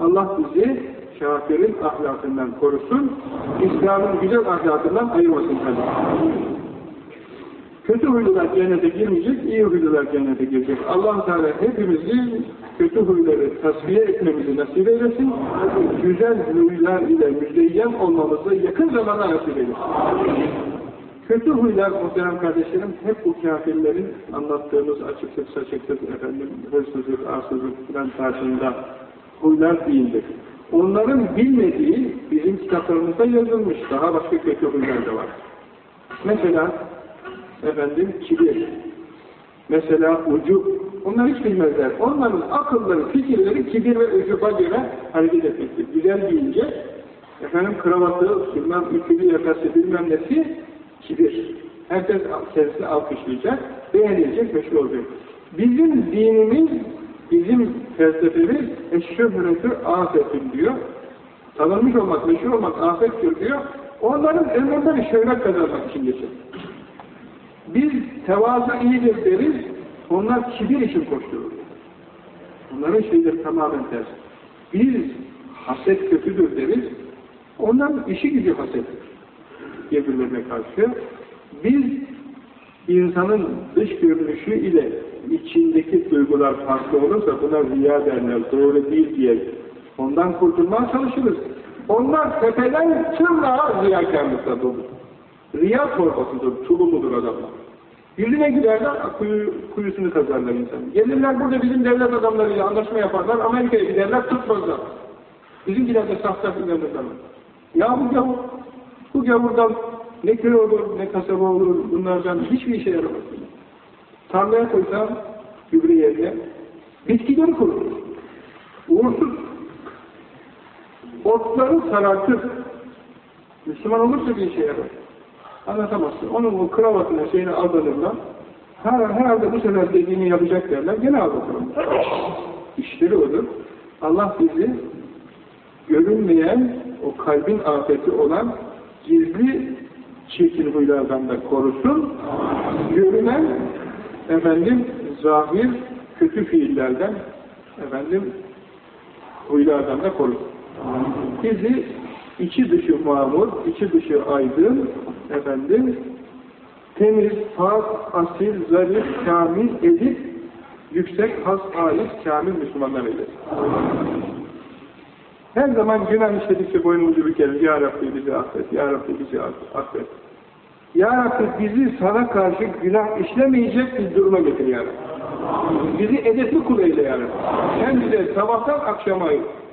Allah bizi kafirin ahlakından korusun, İslam'ın güzel ahlakından ayırmasın tabii. Kötü huylular cennete girmeyecek, iyi huylular cennete girecek. allah Teala hepimizi kötü huyları tasfiye etmemizi nasip eylesin. Güzel huylar ile müzeyyen olmamızı yakın zamanda nasip eylesin. Kötü huylar muhterem kardeşlerim hep bu kafirlerin anlattığımız açıklık saçıklık efendim hırsızlık, arsızlık filan tarzında huylar değildir. Onların bilmediği bizim kitaplarımızda yazılmış. Daha başka kötü huylar da var. Mesela efendim kibir. Mesela ucu. Onlar hiç bilmezler. Onların akılları, fikirleri kibir ve ucuba göre hareket etmektir. Güzel giyince efendim kravatı, bilmem ütülü yakası bilmem nesi kibir. Herkes kendisini alkışlayacak, beğenilecek, meşhur olacak. Bizim dinimiz Bizim felsefemiz eşşöhretü afetün diyor. Tanınmış olmak, meşhur olmak afettir diyor. Onların ömründe bir şöhret kazanmak için geçer. Biz tevazu iyidir deriz, onlar kibir için koşturur. Onların şeydir tamamen ters. Biz haset kötüdür deriz, onların işi gücü hasettir. Birbirlerine karşı. Biz insanın dış görünüşü ile içindeki duygular farklı olursa buna riya derler, doğru değil diye ondan kurtulmaya çalışırız. Onlar tepeden tırnağa riyakarlıkla dolu. Riya torbasıdır, tulumudur adamlar. Yüzüne giderler, kuyu, kuyusunu kazarlar insan. Gelirler burada bizim devlet adamlarıyla anlaşma yaparlar, Amerika'ya giderler, tutmazlar. Bizimkiler de sahte inanırlar. Ya bu gavur, bu gavurdan ne köy olur, ne kasaba olur, bunlardan hiçbir işe yaramaz. Tarlaya koysam gübre yerine bitkileri kurur. Uğursuz. Otları sarartır. Müslüman olursa bir işe yarar. Anlatamazsın. Onun o kravatına şeyini aldanırlar. Her, herhalde bu sefer dediğini yapacak derler. Gene aldatırlar. İşleri odur. Allah bizi görünmeyen o kalbin afeti olan gizli çirkin huylardan da korusun. Görünen efendim zahir kötü fiillerden efendim huylardan da korusun. Bizi içi dışı mamur, içi dışı aydın, efendim, temiz, pak, asil, zarif, kamil, edip, yüksek, has, halis, kamil Müslümanlar eylesin. Her zaman günah işledikçe boynumuzu bükeriz. Ya Rabbi bizi affet, Ya Rabbi bizi affet. Ya Rabbi bizi sana karşı günah işlemeyecek bir duruma getir Ya Rabbi. Bizi edepli kul eyle Ya Rabbi. Sen bize sabahtan akşama,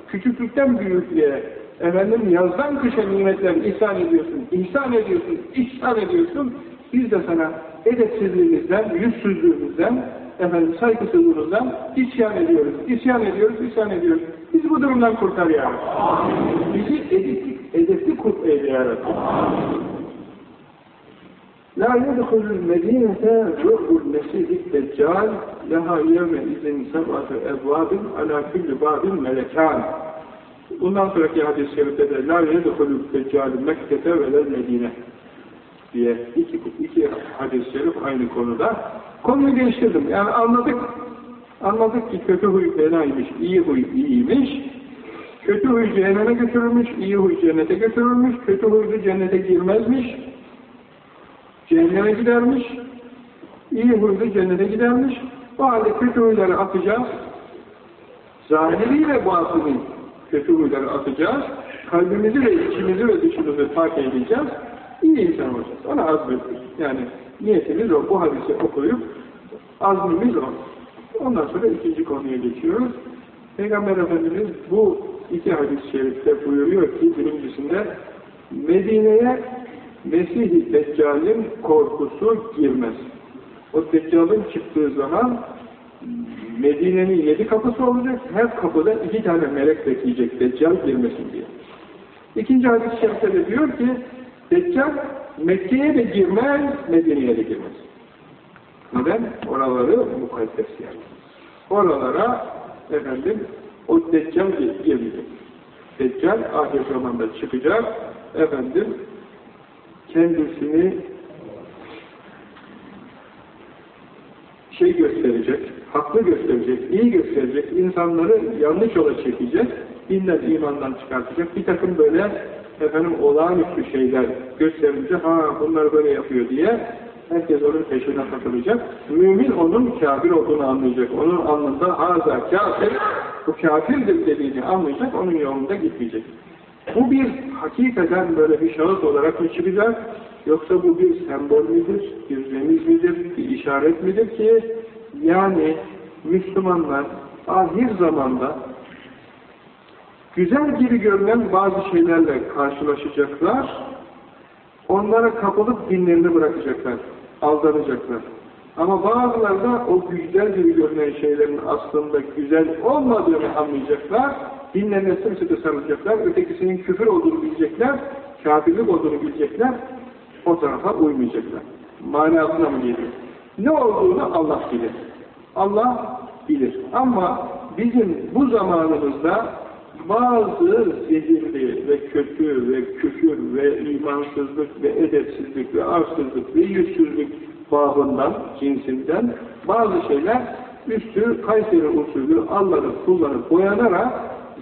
küçüklükten büyüklüğe, efendim yazdan kışa nimetler ihsan ediyorsun, ihsan ediyorsun, ihsan ediyorsun. Biz de sana edepsizliğimizden, yüzsüzlüğümüzden, efendim saygısızlığımızdan isyan ediyoruz, isyan ediyoruz, isyan ediyoruz. Bizi bu durumdan kurtar ya. Bizi edepli, edepli kurt eyle ya Rabbi. La yedhulul medinete ruhul mesihid deccal leha yevme izin seb'atı evvabin ala külli babin melekan. Bundan sonraki hadis-i şerifte de la yedhulul deccalü Mekke'te velel Medine diye iki, iki hadis-i şerif aynı konuda. Konuyu değiştirdim. Yani anladık. Anladık ki kötü huy belaymış, iyi huy iyiymiş. Kötü huy cehenneme götürülmüş, iyi huy cennete götürülmüş. Kötü huylu cennete girmezmiş. Cehenneme gidermiş. İyi huylu cennete gidermiş. O halde kötü huyları atacağız. Zahiriyle batını huyları atacağız. Kalbimizi ve içimizi ve dışımızı fark edeceğiz. İyi insan olacağız. Ona azmettir. Yani niyetimiz o. Bu hadisi okuyup azmimiz o. Ondan sonra ikinci konuya geçiyoruz. Peygamber Efendimiz bu iki hadis-i şerifte buyuruyor ki birincisinde Medine'ye Mesih-i Deccal'in korkusu girmez. O Deccal'in çıktığı zaman Medine'nin yedi kapısı olacak, her kapıda iki tane melek bekleyecek Deccal girmesin diye. İkinci hadis-i şerifte de diyor ki Deccal Mekke'ye de girmez, Medine'ye de girmez. Neden? Oraları mukaddes yani. Oralara efendim o Deccal gelecek. Deccal ahir zamanda çıkacak. Efendim kendisini şey gösterecek, haklı gösterecek, iyi gösterecek, insanları yanlış yola çekecek, dinden imandan çıkartacak, bir takım böyle efendim olağanüstü şeyler gösterince ha bunlar böyle yapıyor diye herkes onun peşine takılacak. Mümin onun kafir olduğunu anlayacak. Onun alnında haza kafir, bu kafirdir dediğini anlayacak, onun yolunda gitmeyecek. Bu bir hakikaten böyle bir şahıs olarak mı çıkacak, yoksa bu bir sembol midir, bir remiz midir, bir işaret midir ki, yani Müslümanlar ahir zamanda güzel gibi görünen bazı şeylerle karşılaşacaklar, onlara kapılıp dinlerini bırakacaklar, aldanacaklar. Ama bazıları da o güzel gibi görünen şeylerin aslında güzel olmadığını anlayacaklar, dinlerine sımsıkı sarılacaklar, ötekisinin küfür olduğunu bilecekler, kafirlik olduğunu bilecekler, o tarafa uymayacaklar. Manasına mı geliyor? Ne olduğunu Allah bilir. Allah bilir. Ama bizim bu zamanımızda bazı zehirli ve kötü ve küfür ve imansızlık ve edepsizlik ve arsızlık ve yüzsüzlük babından, cinsinden bazı şeyler üstü Kayseri usulü Allah'ın kullanıp boyanarak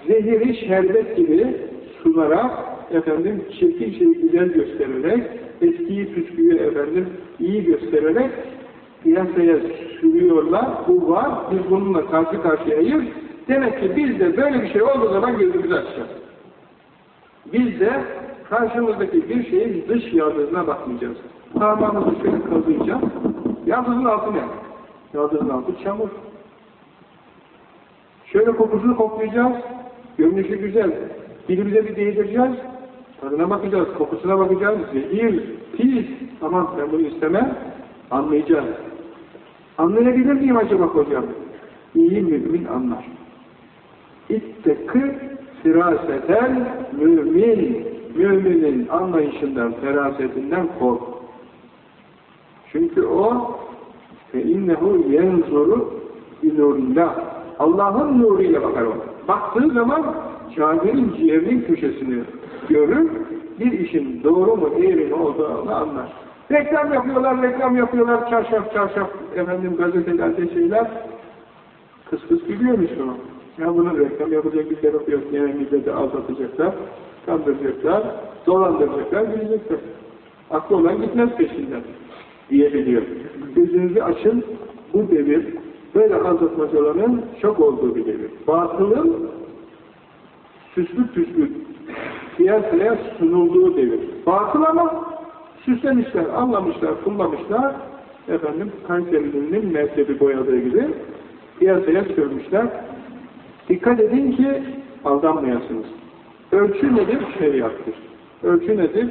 zehiri şerbet gibi sunarak efendim çirkin şeyi güzel göstererek eskiyi püsküyü efendim iyi göstererek piyasaya sürüyorlar. Bu var. Biz bununla karşı karşıyayız. Demek ki biz de böyle bir şey olduğu zaman gözümüzü açacağız. Biz de karşımızdaki bir şeyin dış yaldızına bakmayacağız. Parmağımızı şöyle kazıyacağız. Yaldızın altı ne? Yaldızın altı çamur. Şöyle kokusunu koklayacağız. Görünüşü güzel. Dilimize bir değdireceğiz. Tadına bakacağız, kokusuna bakacağız. Zehir, pis. Aman ben bunu istemem. Anlayacağız. Anlayabilir miyim acaba hocam? İyi mümin anlar. İttekı firaseten mümin. Müminin anlayışından, ferasetinden kork. Çünkü o fe innehu yenzuru binurillah. Allah'ın nuruyla bakar o. Baktığı zaman kafirin ciğerinin köşesini görür, bir işin doğru mu değil mi olduğunu anlar. Reklam yapıyorlar, reklam yapıyorlar, çarşaf çarşaf, efendim gazetelerde şeyler, kıs kıs gülüyormuş bunu. Ya bunun reklam yapacak bir tarafı yok, yine milleti aldatacaklar, kandıracaklar, dolandıracaklar, bilecekler. Aklı olan gitmez peşinden diyebiliyor. Gözünüzü açın, bu devir, böyle aldatmacaların çok olduğu bir devir. Batılın süslü püslü piyasaya sunulduğu devir. Batıl ama süslemişler, anlamışlar, kullamışlar, efendim Kayseri'nin mezhebi boyadığı gibi piyasaya sürmüşler. Dikkat edin ki aldanmayasınız. Ölçü nedir? Şeriattır. Ölçü nedir?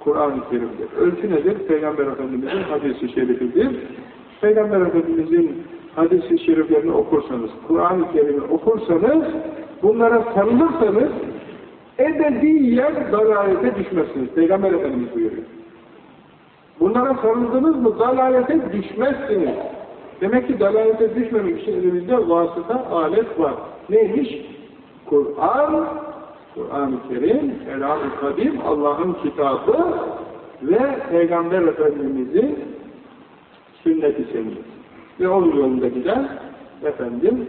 Kur'an-ı Kerim'dir. Ölçü nedir? Peygamber Efendimiz'in hadisi şerifidir. Peygamber Efendimiz'in hadisi şeriflerini okursanız, Kur'an-ı Kerim'i okursanız, bunlara sarılırsanız, ebediyen dalalete düşmezsiniz. Peygamber Efendimiz buyuruyor. Bunlara sarıldınız mı dalalete düşmezsiniz. Demek ki dalalete düşmemek için elimizde vasıta, alet var. Neymiş? Kur'an, Kur'an-ı Kerim, Elham-ı Kadim, Allah'ın kitabı ve Peygamber Efendimiz'in sünnet-i. Ve onun yolunda giden efendim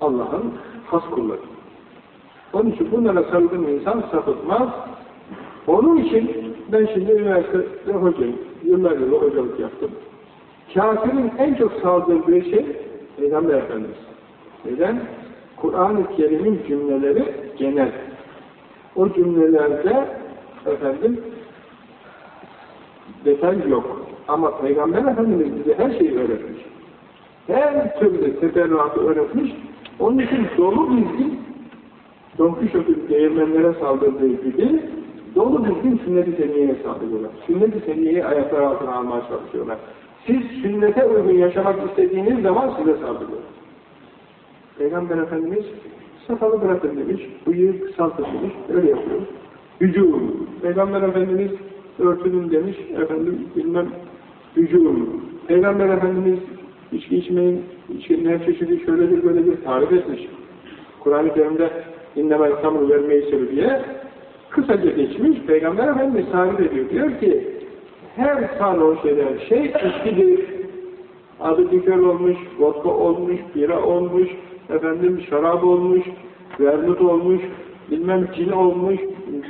Allah'ın has kulları. Onun için bunlara sarıldığın insan sapıtmaz. Onun için ben şimdi üniversitede hocayım. Yıllar yılı hocalık yaptım. Kafirin en çok saldırdığı şey Peygamber Efendimiz. Neden? Kur'an-ı Kerim'in cümleleri genel. O cümlelerde efendim detay yok. Ama Peygamber Efendimiz bize her şeyi öğretmiş. Her türlü teferruatı öğretmiş. Onun için dolu bilgi Don Quixote'un değirmenlere saldırdığı gibi dolu bilgi sünnet-i seniyeye saldırıyorlar. Sünnet-i seniyeyi ayaklar altına almaya çalışıyorlar. Siz sünnete uygun yaşamak istediğiniz zaman size saldırıyor. Peygamber Efendimiz sakalı bırakın demiş, bıyığı kısaltın öyle yapıyor. Hücum. Peygamber Efendimiz örtünün demiş, efendim bilmem hücum. Peygamber Efendimiz içki içmeyin, içkinin her çeşidi şöyledir böyledir tarif etmiş. Kur'an-ı Kerim'de innemel kamru vermeyi diye kısaca geçmiş, Peygamber Efendimiz tarif ediyor. Diyor ki, her sarhoş eden şey içkidir. Adı likör olmuş, vodka olmuş, bira olmuş, efendim şarap olmuş, vermut olmuş, bilmem cin olmuş,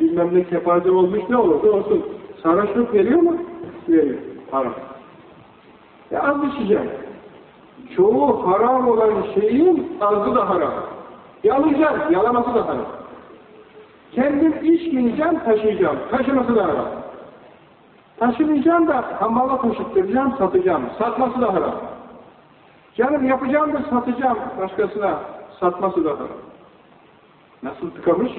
bilmem ne kepaze olmuş, ne olursa olsun. Sarhoşluk veriyor mu? Veriyor. Haram. E az içeceğim. Çoğu haram olan şeyin azı da haram. Yalayacağım, yalaması da haram. Kendim içmeyeceğim, taşıyacağım. Taşıması da haram. Taşımayacağım da hamala taşıttıracağım, satacağım. Satması da haram. Canım yapacağım da satacağım başkasına. Satması da haram. Nasıl tıkamış?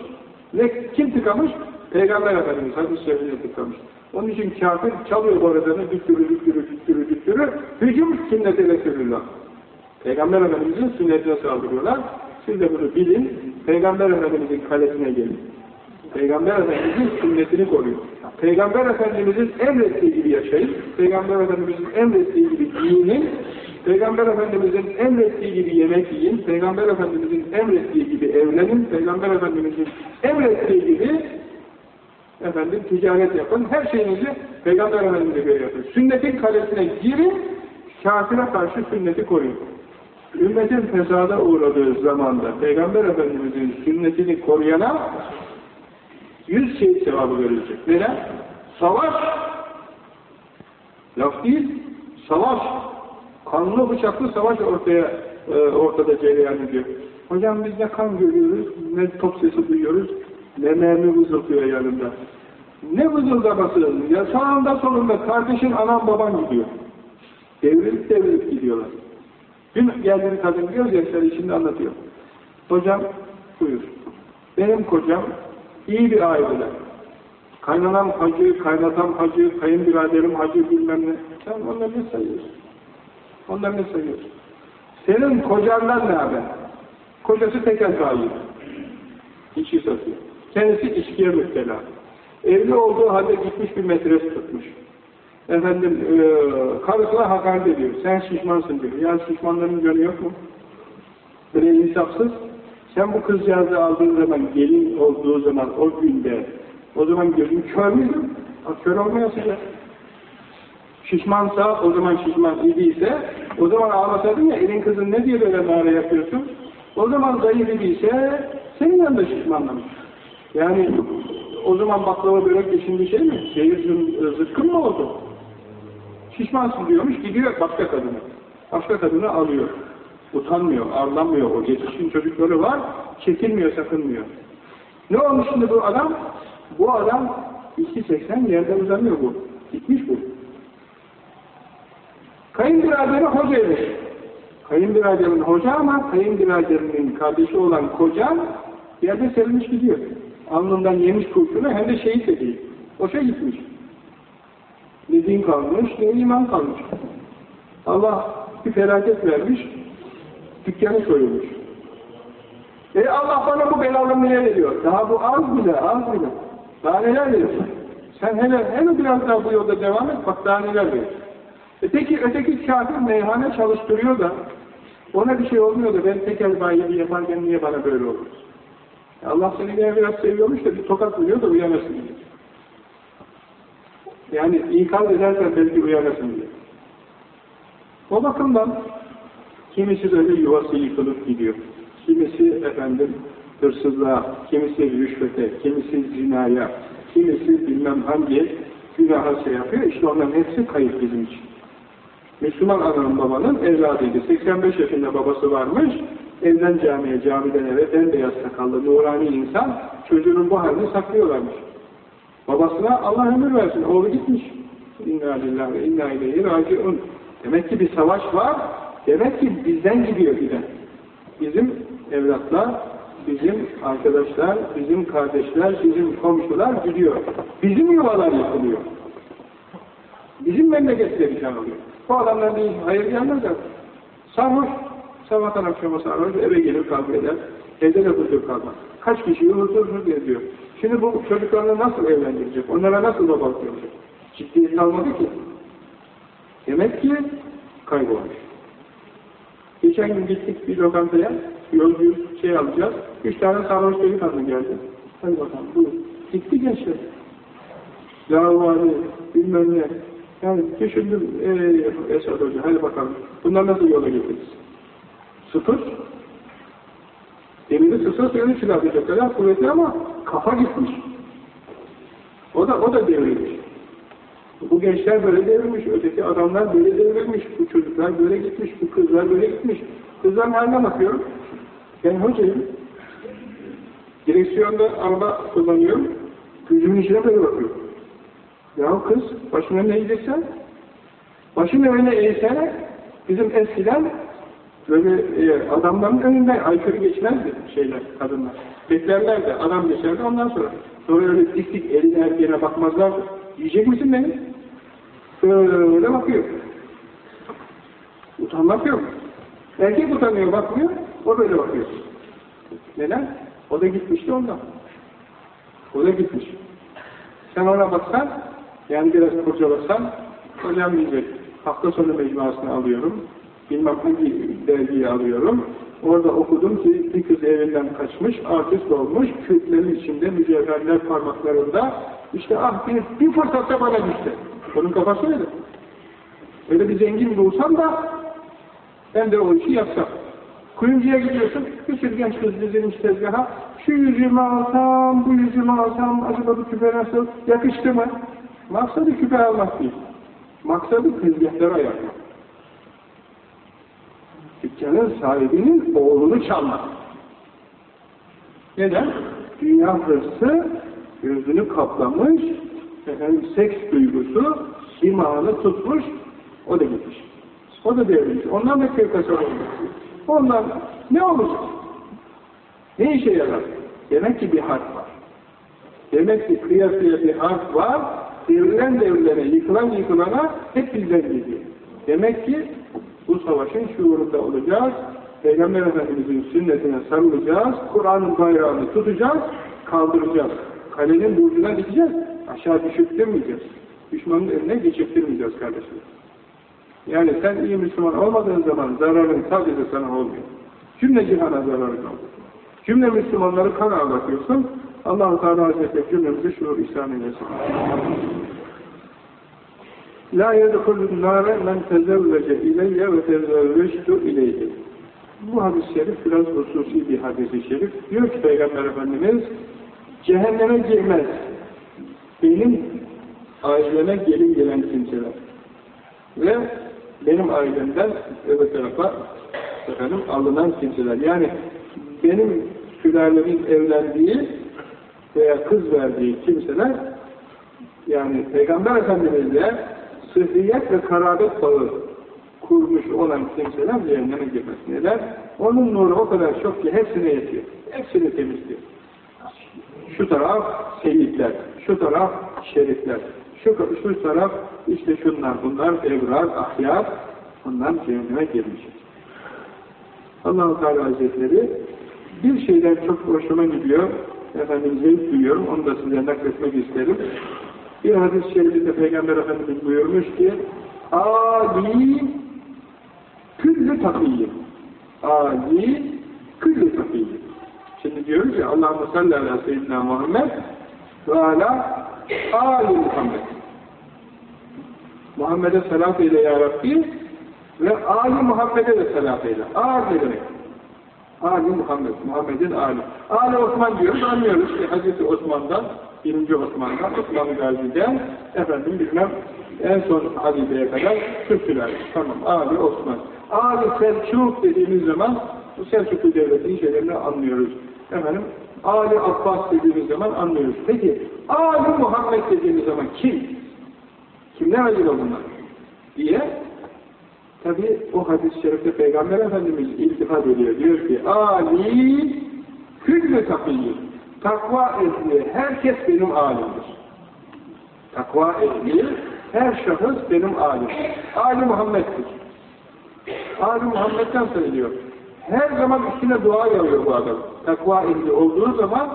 Ne, kim tıkamış? Peygamber Efendimiz hadis-i tıkamış. Onun için kafir çalıyor borazanı, düktürü, düktürü, düktürü, düktürü. Hücum sünneti Resulullah. Peygamber Efendimiz'in sünnetine saldırıyorlar. Siz de bunu bilin. Peygamber Efendimiz'in kalesine gelin. Peygamber Efendimiz'in sünnetini koruyun. Peygamber Efendimiz'in emrettiği gibi yaşayın. Peygamber Efendimiz'in emrettiği gibi giyinin. Peygamber Efendimiz'in emrettiği gibi yemek yiyin. Peygamber Efendimiz'in emrettiği gibi evlenin. Peygamber Efendimiz'in emrettiği gibi efendim ticaret yapın. Her şeyinizi Peygamber Efendimiz'e göre yapın. Sünnetin kalesine girin. Kafire karşı sünneti koruyun. Ümmetin fesada uğradığı zamanda Peygamber Efendimiz'in sünnetini koruyana yüz şehit sevabı verilecek. Neden? Savaş! Laf değil, savaş! Kanlı bıçaklı savaş ortaya e, ortada cereyan ediyor. Hocam biz ne kan görüyoruz, ne top sesi duyuyoruz, ne mermi vızıltıyor yanında. Ne vızıldaması? Ya sağında solunda kardeşin, anan, baban gidiyor. Devrilip devrilip gidiyorlar. Dün geldi bir kadın gözyaşları içinde anlatıyor. Hocam buyur. Benim kocam İyi bir aileler. Kaynanam hacı, kaynatam hacı, kayınbiraderim hacı bilmem ne. Sen onları ne sayıyorsun? Onları ne sayıyorsun? Senin kocandan ne haber? Kocası tekel sahibi. İçki satıyor. Kendisi içkiye müptela. Evli olduğu halde gitmiş bir metres tutmuş. Efendim, e, karısına hakaret ediyor. Sen şişmansın diyor. Ya şişmanların canı yok mu? Böyle insafsız. Sen bu kızcağızı aldığın zaman, gelin olduğu zaman, o günde, o zaman gözün kör müydü? Kör olmayasın ya. Şişmansa, o zaman şişman idiyse, o zaman ağlasaydın ya, elin kızın ne diye böyle nare yapıyorsun? O zaman zayıf idiyse, senin yanında şişmanlamış. Yani o zaman baklava börek de şey mi? Şehir zıkkın mı oldu? Şişmansın diyormuş, gidiyor başka kadını. Başka kadını alıyor. Utanmıyor, arlanmıyor. O yetişkin çocukları var, çekinmiyor, sakınmıyor. Ne olmuş şimdi bu adam? Bu adam 2.80 yerde uzanıyor bu. Gitmiş bu. Kayınbiraderi hocaymış. Kayınbiraderin hoca ama kayınbiraderinin kardeşi olan koca yerde serilmiş gidiyor. Alnından yemiş kurşunu hem de şehit de değil. Boşa gitmiş. Ne din kalmış, ne iman kalmış. Allah bir felaket vermiş, dükkanı soyulmuş. E Allah bana bu belalımı ne veriyor? Daha bu az bile, az bile. Daha neler verir? Sen hele, hele biraz daha bu yolda devam et, bak daha neler verir. E peki öteki kafir meyhane çalıştırıyor da, ona bir şey olmuyor da ben tekel bayi yaparken niye bana böyle olur? Allah seni yine biraz seviyormuş da bir tokat vuruyor da uyanasın diye. Yani ikaz edersen belki uyanasın diye. O bakımdan kimisi böyle yuvası yıkılıp gidiyor. Kimisi efendim hırsızlığa, kimisi rüşvete, kimisi zinaya, kimisi bilmem hangi günaha şey yapıyor. İşte onların hepsi kayıp bizim için. Müslüman ananın babanın evladıydı. 85 yaşında babası varmış. Evden camiye, camiden eve bembeyaz sakallı, nurani insan çocuğunun bu halini saklıyorlarmış. Babasına Allah ömür versin. Oğlu gitmiş. İnna lillahi ve inna ileyhi raciun. Demek ki bir savaş var. Demek ki bizden gidiyor giden. Bizim evlatlar, bizim arkadaşlar, bizim kardeşler, bizim komşular gidiyor. Bizim yuvalar yıkılıyor. Bizim memleketler bir oluyor. Bu adamlar değil, hayır gelmezler. Sarhoş, sabahtan akşama sarhoş, eve gelir kavga eder. Evde de huzur kalmaz. Kaç kişiyi huzur huzur geziyor. Şimdi bu çocuklarını nasıl evlendirecek? Onlara nasıl babalık yapacak? Ciddiyet kalmadı ki. Demek ki kaybolmuş. Geçen gün gittik bir lokantaya, yolcu şey alacağız. Üç tane sarhoş delikanlı geldi. Hadi bakalım, buyur. Gitti gençler. Lavari, bilmem ne. Yani düşündüm, eee Esad Hoca, hadi bakalım. Bunlar nasıl yola getiririz? Sıfır. Demiri sıfır suyunu çıkartacak kadar kuvvetli ama kafa gitmiş. O da, o da devrilmiş. Bu gençler böyle devrilmiş, öteki adamlar böyle devrilmiş, bu çocuklar böyle gitmiş, bu kızlar böyle gitmiş. Kızların haline bakıyorum. Ben hocayım. Direksiyonda araba kullanıyorum. Gözümün içine böyle bakıyorum. Ya kız, başına ne eğeceksen? Başını öyle eğsene, bizim eskiden böyle e, adamların önünden aykırı geçmezdi şeyler, kadınlar. Beklerlerdi, adam geçerdi ondan sonra. Sonra öyle dik dik eline erkeğine bakmazlardı. Yiyecek misin beni? Böyle bakıyor. Utanmak yok. Erkek utanıyor, bakmıyor, o böyle bakıyor. Neden? O da gitmişti ondan. O da gitmiş. Sen ona baksan, yani biraz kurcalasan, hocam diyecek, hafta sonu mecmuasını alıyorum, bilmem hangi dergiyi alıyorum, orada okudum ki bir kız evinden kaçmış, artist olmuş, kürklerin içinde, mücevherler parmaklarında, işte ah bir, bir fırsatta bana düştü. Onun kafası öyle. Öyle bir zengin bulsam da ben de o işi yapsam. Kuyumcuya gidiyorsun, bir sürü genç kız dizilmiş tezgaha, şu yüzümü alsam, bu yüzümü alsam, acaba bu küpe nasıl, yakıştı mı? Maksadı küpe almak değil. Maksadı tezgahları ayarlamak. Dükkanın sahibinin oğlunu çalmak. Neden? Dünya hırsı gözünü kaplamış, efendim, seks duygusu simağını tutmuş, o da gitmiş. O da devrilmiş. Ondan da kırkası olmuş. Ondan ne olacak? Ne işe yarar? Demek ki bir harp var. Demek ki kıyasıya bir harf var, devrilen devrilene, yıkılan yıkılana hep bizden geliyor. Demek ki bu savaşın şuurunda olacağız, Peygamber Efendimiz'in sünnetine sarılacağız, Kur'an'ın bayrağını tutacağız, kaldıracağız. Kalenin burcuna gideceğiz, aşağı düşürtmeyeceğiz. Düşmanın önüne geçirtmeyeceğiz kardeşim. Yani sen iyi Müslüman olmadığın zaman zararın sadece sana olmuyor. Cümle cihana zararı kaldı. Cümle Müslümanları kan ağlatıyorsun. Allah-u Teala Hazretleri cümlemizi şu ihsan eylesin. La yedhulun nâre men tezevvece ileyye ve tezevveçtu ileyye. Bu hadis-i şerif biraz hususi bir hadis-i şerif. Diyor ki Peygamber Efendimiz, cehenneme girmez. Benim aileme gelin gelen kimseler. Ve benim ailemden öbür tarafa efendim, alınan kimseler. Yani benim sülalemin evlendiği veya kız verdiği kimseler yani Peygamber Efendimiz'le sıhhiyet ve karabet bağı kurmuş olan kimseler cehenneme girmez. Neden? Onun nuru o kadar çok ki hepsine yetiyor. Hepsini temizliyor. Şu taraf seyitler, şu taraf şerifler, şu, şu taraf işte şunlar, bunlar evrar, ahyar, bunlar cehenneme girmiş. allah Teala Hazretleri bir şeyden çok hoşuma gidiyor, efendim zevk duyuyorum, onu da size nakletmek isterim. Bir hadis-i şerifinde Peygamber Efendimiz buyurmuş ki, Ali küllü takiyyi. Ali küllü takiyyi. Şimdi diyoruz ya sallallahu aleyhi ve seyyidina Muhammed ve ala Ali Muhammed. Muhammed'e selam eyle ya Rabbi ve Ali Muhammed'e de selam eyle. Ağır ne demek? Ali Muhammed, Muhammed'in Ali. Ali Osman diyoruz, anlıyoruz ki Hazreti Osman'dan, birinci Osman'dan, Osman Gazi'den, efendim bilmem, en son Halibe'ye kadar Türkçüler. Tamam, Ali Osman. Ali Selçuk dediğimiz zaman, bu Selçuklu devletinin şeylerini anlıyoruz. Efendim, Ali Abbas dediğimiz zaman anlıyoruz. Peki, Ali Muhammed dediğimiz zaman kim? Kimler acaba bunlar? Diye Tabi o hadis-i şerifte Peygamber Efendimiz iltifat ediyor. Diyor ki, Ali küllü takiyyi. Takva ehli, herkes benim alimdir. Takva ehli, her şahıs benim alim. Ali Muhammed'dir. Ali Muhammed'den söylüyor. Her zaman üstüne dua yağıyor bu adam. Takva ehli olduğu zaman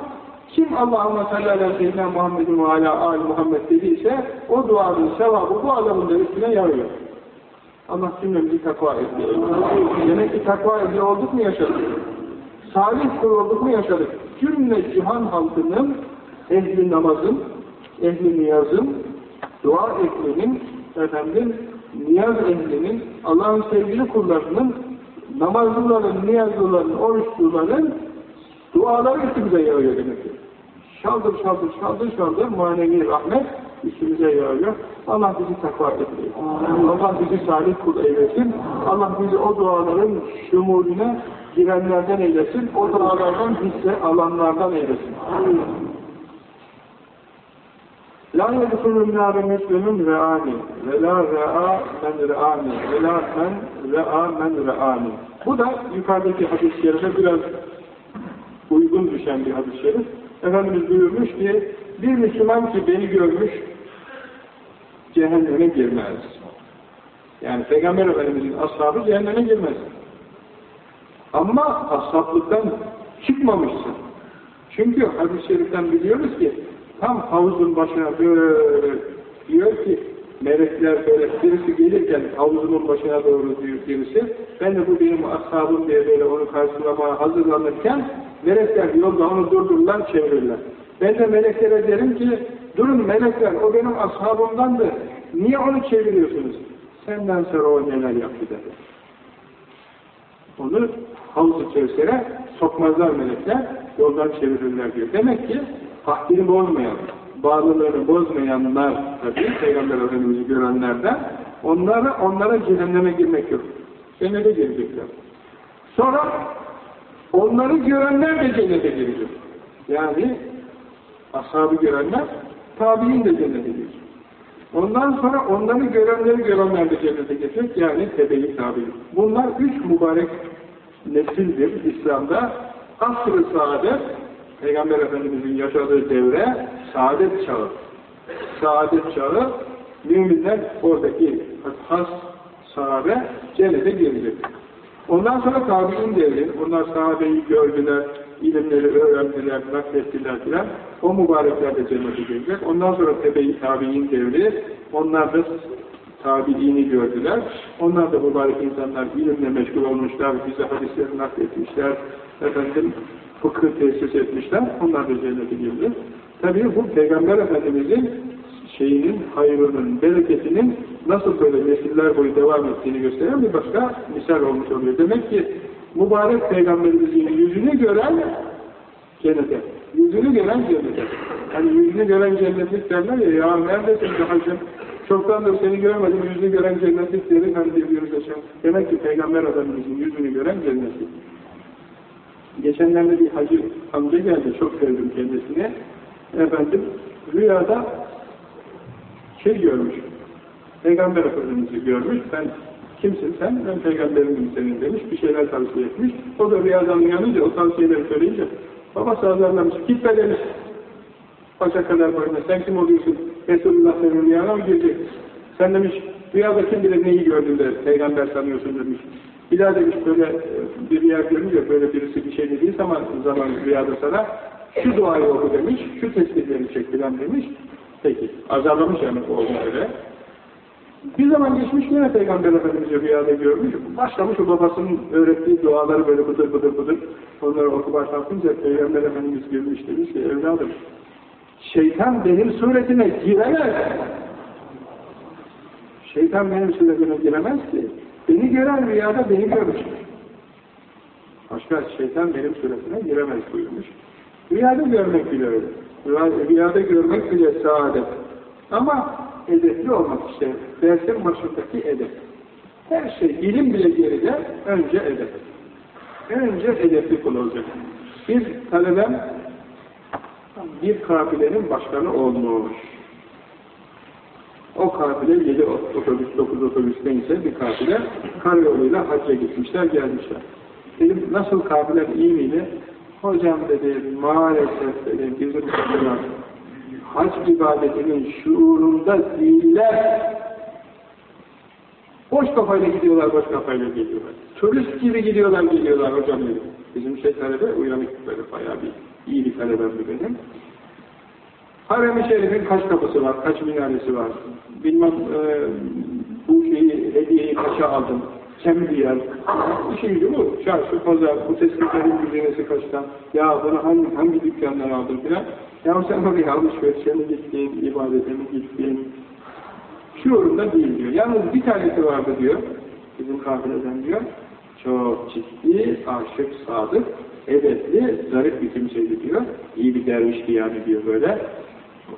kim Allah'ıma sallallahu aleyhi ve Muhammedin ve ala Ali Muhammed dediyse o duanın sevabı bu adamın da üstüne yağıyor. Allah cümlemizi takva ehli. Demek ki takva ehli olduk mu yaşadık? Salih kul olduk mu yaşadık? Cümle cihan halkının ehli namazın, ehli niyazın, dua ehlinin, efendim, niyaz ehlinin, Allah'ın sevgili kullarının, namazlıların, niyazlıların, oruçluların duaları üstümüze yağıyor demek ki. Şaldır şaldır şaldır şaldır manevi rahmet üstümüze yağıyor. Allah bizi takva etmeyin. Allah bizi salih kul eylesin. Allah bizi o duaların şumulüne girenlerden eylesin. O hisse alanlardan eylesin. La yedkulun nâre müslümün re'âni ve la re'a men re'âni ve la men re'a men re'âni. Bu da yukarıdaki hadis-i biraz uygun düşen bir hadis-i. Efendimiz buyurmuş ki bir Müslüman ki beni görmüş cehenneme girmez. Yani Peygamber Efendimiz'in ashabı cehenneme girmez. Ama ashablıktan çıkmamışsın. Çünkü hadis-i şeriften biliyoruz ki tam havuzun başına böyle diyor ki melekler böyle birisi gelirken havuzunun başına doğru diyor birisi ben de bu benim ashabım diye böyle onu karşılamaya hazırlanırken melekler yolda onu durdururlar çevirirler. Ben de meleklere derim ki durun melekler o benim ashabımdandı niye onu çeviriyorsunuz? Senden sonra o neler yaptı dedi. Onu havuz içerisine sokmazlar melekler, yoldan çevirirler diyor. Demek ki hakkini bozmayan, bağlılığını bozmayanlar tabi Peygamber Efendimiz'i görenlerden onlara, onlara cehenneme girmek yok. Cennete girecekler. Sonra onları görenler de cennete girecek. Yani ashabı görenler tabi'in de cennete girecek. Ondan sonra onları görenleri görenler de cennete girecek. Yani tebe-i tabi. Bunlar üç mübarek nesildir İslam'da. Asr-ı saadet, Peygamber Efendimiz'in yaşadığı devre, saadet çağı. Saadet çağı, müminler oradaki has sahabe cennete girecek. Ondan sonra tabi'in devri, onlar sahabeyi gördüler, ilimleri öğrendiler, naklettiler filan. O mübarekler de cennete girecek. Ondan sonra tebe-i tabi'in devri, onlar da tabiini gördüler. Onlar da mübarek insanlar ilimle meşgul olmuşlar, bize hadisleri nakletmişler, efendim fıkıh tesis etmişler. Onlar da cennete girdi. Tabii bu Peygamber Efendimiz'in şeyinin, hayrının, bereketinin nasıl böyle nesiller boyu devam ettiğini gösteren bir başka misal olmuş oluyor. Demek ki mübarek Peygamberimizin yüzünü gören cennete. Yüzünü gören cennete. Hani yüzünü gören cennetlik derler ya, ya neredesin Cahacım? Çoktandır seni görmedim, yüzünü gören cennetlik derim, hani birbirimize şey. Demek ki Peygamber Efendimizin yüzünü gören cennetlik. Geçenlerde bir hacı amca geldi, çok sevdim kendisini. Efendim, rüyada şey görmüş, Peygamber Efendimiz'i görmüş, ben kimsin sen, ben peygamberimim senin demiş, bir şeyler tavsiye etmiş. O da rüyadan uyanınca, o tavsiyeleri söyleyince, babası azarlamış, git be demiş, başa kadar boyuna, sen kim oluyorsun, Resulullah senin rüyana mı? Sen demiş, rüyada kim bilir neyi gördün de peygamber sanıyorsun demiş. Bir demiş böyle bir rüya görünce böyle birisi bir şey dediği zaman, zaman rüyada sana şu duayı oku demiş, şu tespitleri çek filan demiş. Peki, azarlamış yani oğlum öyle. Bir zaman geçmiş yine Peygamber Efendimiz'i rüyada görmüş, başlamış o babasının öğrettiği duaları böyle bıdır bıdır bıdır, onları oku başlatınca Peygamber Efendimiz girmiş demiş ki, evladım, şeytan benim suretime giremez. Şeytan benim suretime giremez ki. Beni gören rüyada beni görmüş. Başka şeytan benim suretime giremez buyurmuş. Rüyada görmek bile öyle. Rüyada görmek bile saadet. Ama edepli olmak işte. Dersin başındaki edep. Her şey, ilim bile geride, önce edep. Önce edepli kul olacak. Bir talebem bir kafilenin başkanı olmuş. O kafile 7 otobüs, 9 otobüs neyse bir kafile karayoluyla hacca gitmişler, gelmişler. Dedim, nasıl kafiler iyi miydi? Hocam dedi, maalesef dedi, bizim kadınlar hac ibadetinin şuurunda değiller. Boş kafayla gidiyorlar, boş kafayla geliyorlar. Turist gibi gidiyorlar, geliyorlar hocam dedi. Bizim şey talebe uyanık böyle bayağı bir iyi bir talebemdi benim. Harem-i Şerif'in kaç kapısı var, kaç minaresi var, bilmem e, bu şeyi, hediyeyi kaça aldım, kem bir bir şeydi bu, çarşı, pazar, bu tespitlerin düzenesi kaçtan, ya bunu hangi, hangi dükkandan aldım filan, ya sen oraya alışverişe mi gittin, ibadete mi gittin, şuurunda değil diyor. Yalnız bir tanesi vardı diyor, bizim kafileden diyor, çok ciddi, aşık, sadık, edepli, zarif bir kimseydi diyor, iyi bir dervişti yani diyor böyle,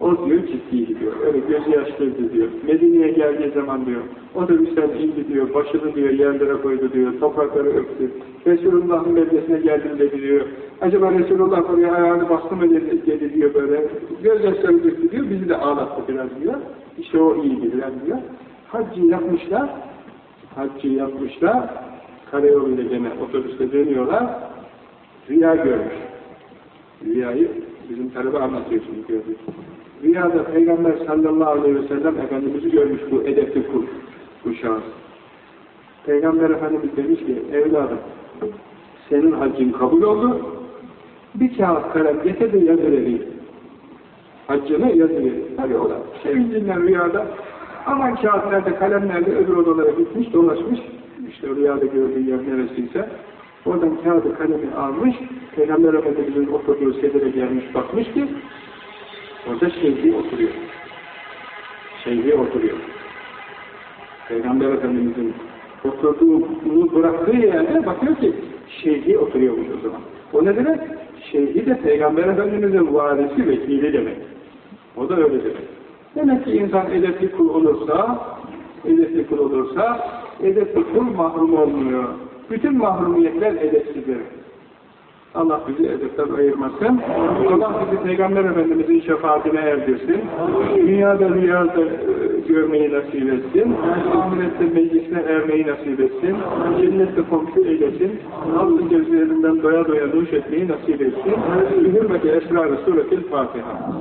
o diyor ciddiydi diyor. Öyle gözü yaşlıydı diyor. Medine'ye geldiği zaman diyor. Otobüsten indi diyor. Başını diyor yerlere koydu diyor. Toprakları öptü. Resulullah'ın medresine geldim dedi diyor. Acaba Resulullah oraya ayağını bastı mı dedi, dedi diyor böyle. Göz yaşları döktü diyor. Bizi de ağlattı biraz diyor. İşte o iyi bilen diyor. Haccı yapmışlar. Haccı yapmışlar. Karayoluyla gene otobüste dönüyorlar. Rüya görmüş. Rüyayı bizim talebe anlatıyor şimdi gördük. Rüyada Peygamber sallallahu aleyhi ve sellem Efendimiz'i görmüş bu edepli kul, bu şahıs. Peygamber Efendimiz demiş ki, evladım, senin haccın kabul oldu, bir kağıt kalem getir de yazı vereyim. Haccını yazı vereyim. Tabi o da sevincinden rüyada, aman kağıt nerede, kalem nerede, öbür odalara gitmiş, dolaşmış, işte rüyada gördüğü yer neresiyse, oradan kağıdı kalemi almış, Peygamber Efendimiz'in oturduğu sedire gelmiş, bakmış ki, Orada şeyhi oturuyor. Şeyhi oturuyor. Peygamber Efendimiz'in oturduğunu bıraktığı yerde bakıyor ki şeyhi oturuyormuş o zaman. O ne demek? Şeyhi de Peygamber Efendimiz'in varisi, vekili demek. O da öyle demek. Demek ki insan edepli kul olursa, edepli kul olursa, edepli kul mahrum olmuyor. Bütün mahrumiyetler edepsizdir. Allah bizi edepten ayırmasın. Allah bizi Peygamber Efendimiz'in şefaatine erdirsin. Dünyada rüyada e, görmeyi nasip etsin. Ahirette meclisine ermeyi nasip etsin. Cennette komşu eylesin. Altın gözlerinden doya doya duş etmeyi nasip etsin. Hürmeti esrar-ı suretil Fatiha.